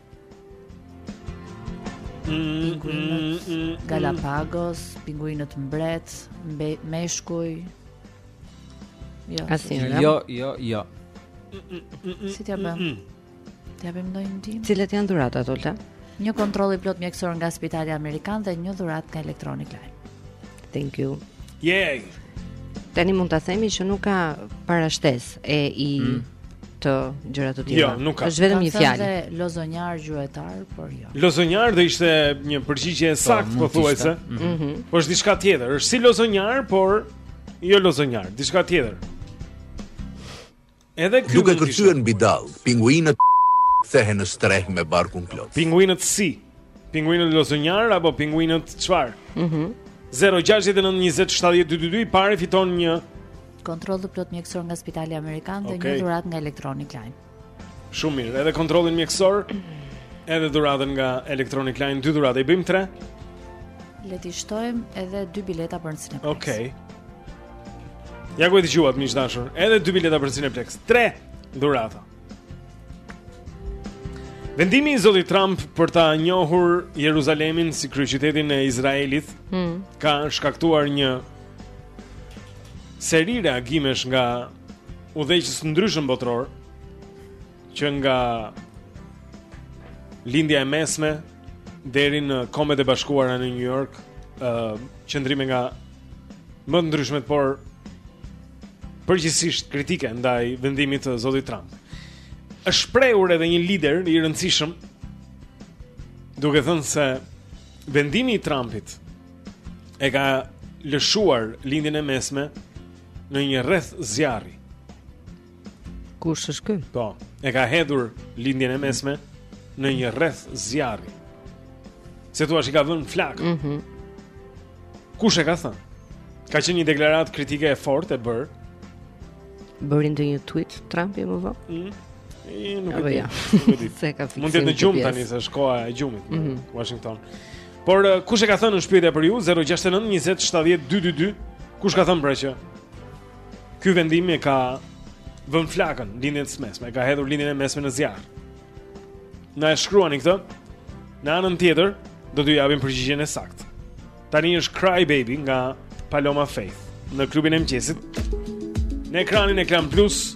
Pinguinët mm, mm, mm, Galapagos, pinguinët mbret, mbe, meshkuj. Jo. Asnjë. Jo, jo, jo. Si t'ja bëjmë? Të japim ndonjë ndihmë? Cilat janë dhuratat Olta? Një kontroll i plot mjekësor nga Spitali Amerikan dhe një dhuratë nga Electronic Line. Thank you. Yay. Tani mund ta themi që nuk ka parashtesë e mm. gjëra të tjera. Jo, nuk ka. Është vetëm një fjalë. Ka thënë lozonjar gjuetar, por jo. Lozonjar do ishte një përgjigje e saktë pothuajse. Ëh. Mhm. Mhm. Po është diçka tjetër. Është si lozonjar, por jo lozonjar, diçka tjetër. Edhe këtu duke kërcyer mbi dallgë, pinguinët kthehen në strehë me barkun plot. Pinguinët si? Pinguinët lozonjar apo pinguinët çfarë? Mhm. Mm 0692070222 i pari fiton një kontroll të plot mjekësor nga Spitali Amerikan dhe okay. një dhuratë nga Electronic Line. Shumë mirë, edhe kontrollin mjekësor, edhe dhuratën nga Electronic Line, dy dhurata i bëjmë tre. Le të shtojmë edhe dy bileta për në kinema. Okej. Okay. Ja ku e dëgjuat, miq të dashur Edhe 2 bileta për Cineplex 3 dhurata Vendimi i Zotit Trump për ta njohur Jeruzalemin si kryeqytetin e Izraelit hmm. Ka shkaktuar një seri reagimesh nga udhëheqës të ndryshëm botërorë që nga lindja e mesme deri në Kombet e Bashkuara në New York, ë uh, qëndrime nga më të ndryshmet, por përgjithësisht kritike ndaj vendimit të zotit Trump. Është shprehur edhe një lider i rëndësishëm duke thënë se vendimi i Trumpit e ka lëshuar lindjen e mesme në një rreth zjarri. Kush është ky? Po, e ka hedhur lindjen e mesme në një rreth zjarri. Si të thuash i ka vënë flak. Mhm. Mm Kush e ka thënë? Ka qenë një deklaratë kritike e fortë e bërë. Bëri ndonjë tweet Trumpi më vonë? Mhm. Mm e nuk e di. Ja. Se ka fiksuar. Mund të jetë në gjumë tani se është koha e gjumit në mm -hmm. Washington. Por eh, kush e ka thënë është pyetja për ju 069 20 70 222? Kush ka thënë pra që Ky vendim e ka vënë flakën lindjes së mesme, e ka hedhur lindjen e mesme në zjarr. Na e shkruani këtë? Në anën tjetër do t'ju japim përgjigjen e saktë. Tani është Cry Baby nga Paloma Faith në klubin e mëngjesit. Në ekranin e Klan Plus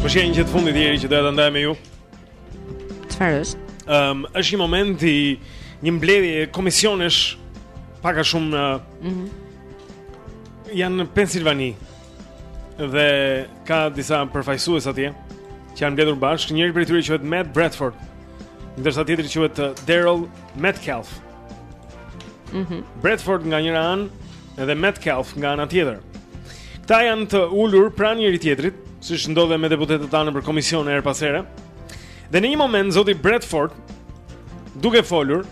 Po shkojmë një gjë të fundit, Ieri, që doja ta ndaj me ju. Çfarë është? Ëm, um, është një moment i një mbledhje komisionesh pak a shumë në mm -hmm. janë në Pensilvani dhe ka disa përfaqësues atje që janë mbledhur bashkë. Njëri prej tyre quhet Matt Bradford, ndërsa tjetri quhet uh, Daryl Metcalf. Mhm. Mm Bradford nga njëra anë Edhe Metcalf nga ana tjetër. Këta janë të ulur pranë njëri tjetrit, siç ndodh dhe me deputetët tanë nëpër komisione herë pas here. Dhe në një moment zoti Bradford duke folur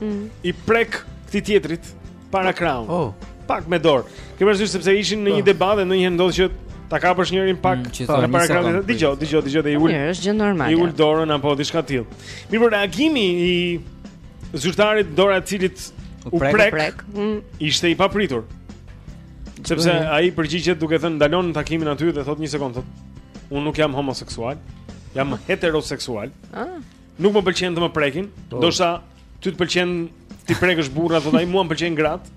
mm. i prek këtij tjetrit parakrahun. Oh. Pak me dorë. Ke parasysh sepse ishin në një po. debat dhe ndonjëherë ndodh që ta kapësh njërin mm, pak mm, në parakrahun. Dgjoj, dgjoj, dgjoj dhe i ul. Mirë, është gjë normale. I ul dorën apo diçka të tillë. Mirëpo reagimi i zyrtarit dora e të cilit u prek, prek, prek. Mm. ishte i papritur. Sepse mm. ai përgjigjet duke thënë ndalon takimin aty dhe thotë një sekondë thotë unë nuk jam homoseksual, jam heteroseksual. Ah. Nuk më pëlqen të më prekin. Po. Ndoshta ty të pëlqen t'i prekësh burra, thotë ai mua më pëlqejnë gratë.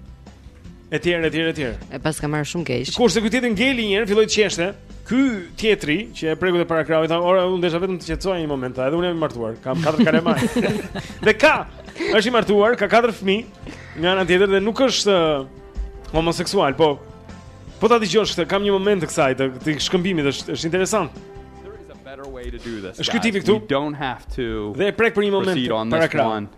Etj, etj, etj. E paska marrë shumë keq. Kurse ky tjetri ngeli një herë, filloi të qeshte. Ky tjetri që e preku te parakrahu, tha, "Ore, unë desha vetëm ta qetësoj një moment, edhe unë jam i martuar, kam katër kalamaj." dhe ka, është i martuar, ka katër fëmijë, nga ana tjetër dhe nuk është uh, homoseksual, po po ta dëgjosh këtë, kam një moment të kësaj të, të shkëmbimit, është është interesant. Është ky tipi këtu. Don't have to. Dhe e prek për një moment para krahut.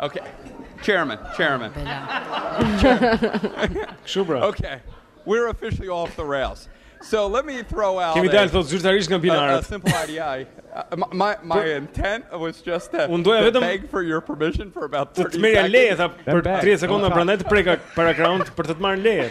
Okay. Chairman, chairman. Shubra. Okay. We're officially off the rails. So let me throw out Kemi dalë thotë zyrtarisht nga binarët. Simple idea. Uh, my my intent was just that. Unë doja vetëm beg for your permission for about 30 seconds. Të merja leje tha për 30 sekonda prandaj të preka para ground për të të marrë leje.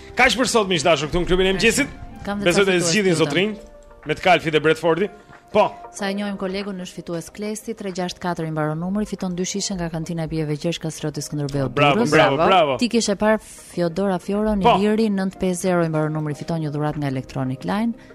Kaq për sot miq të dashur këtu në klubin e mëngjesit. Besoj të zgjidhin zotrin me të kalfit e Bradfordi. Po. Sa e njohim kolegun është fitues Klesti 364 i mbaron numri, fiton dy shishe nga kantina e pijeve Gjergj Kastrioti Skënderbeu. Bravo, bravo, bravo. Ti kishe parë Fiodora Fioron po. Iliri 950 i mbaron numri, fiton një dhuratë nga Electronic Line.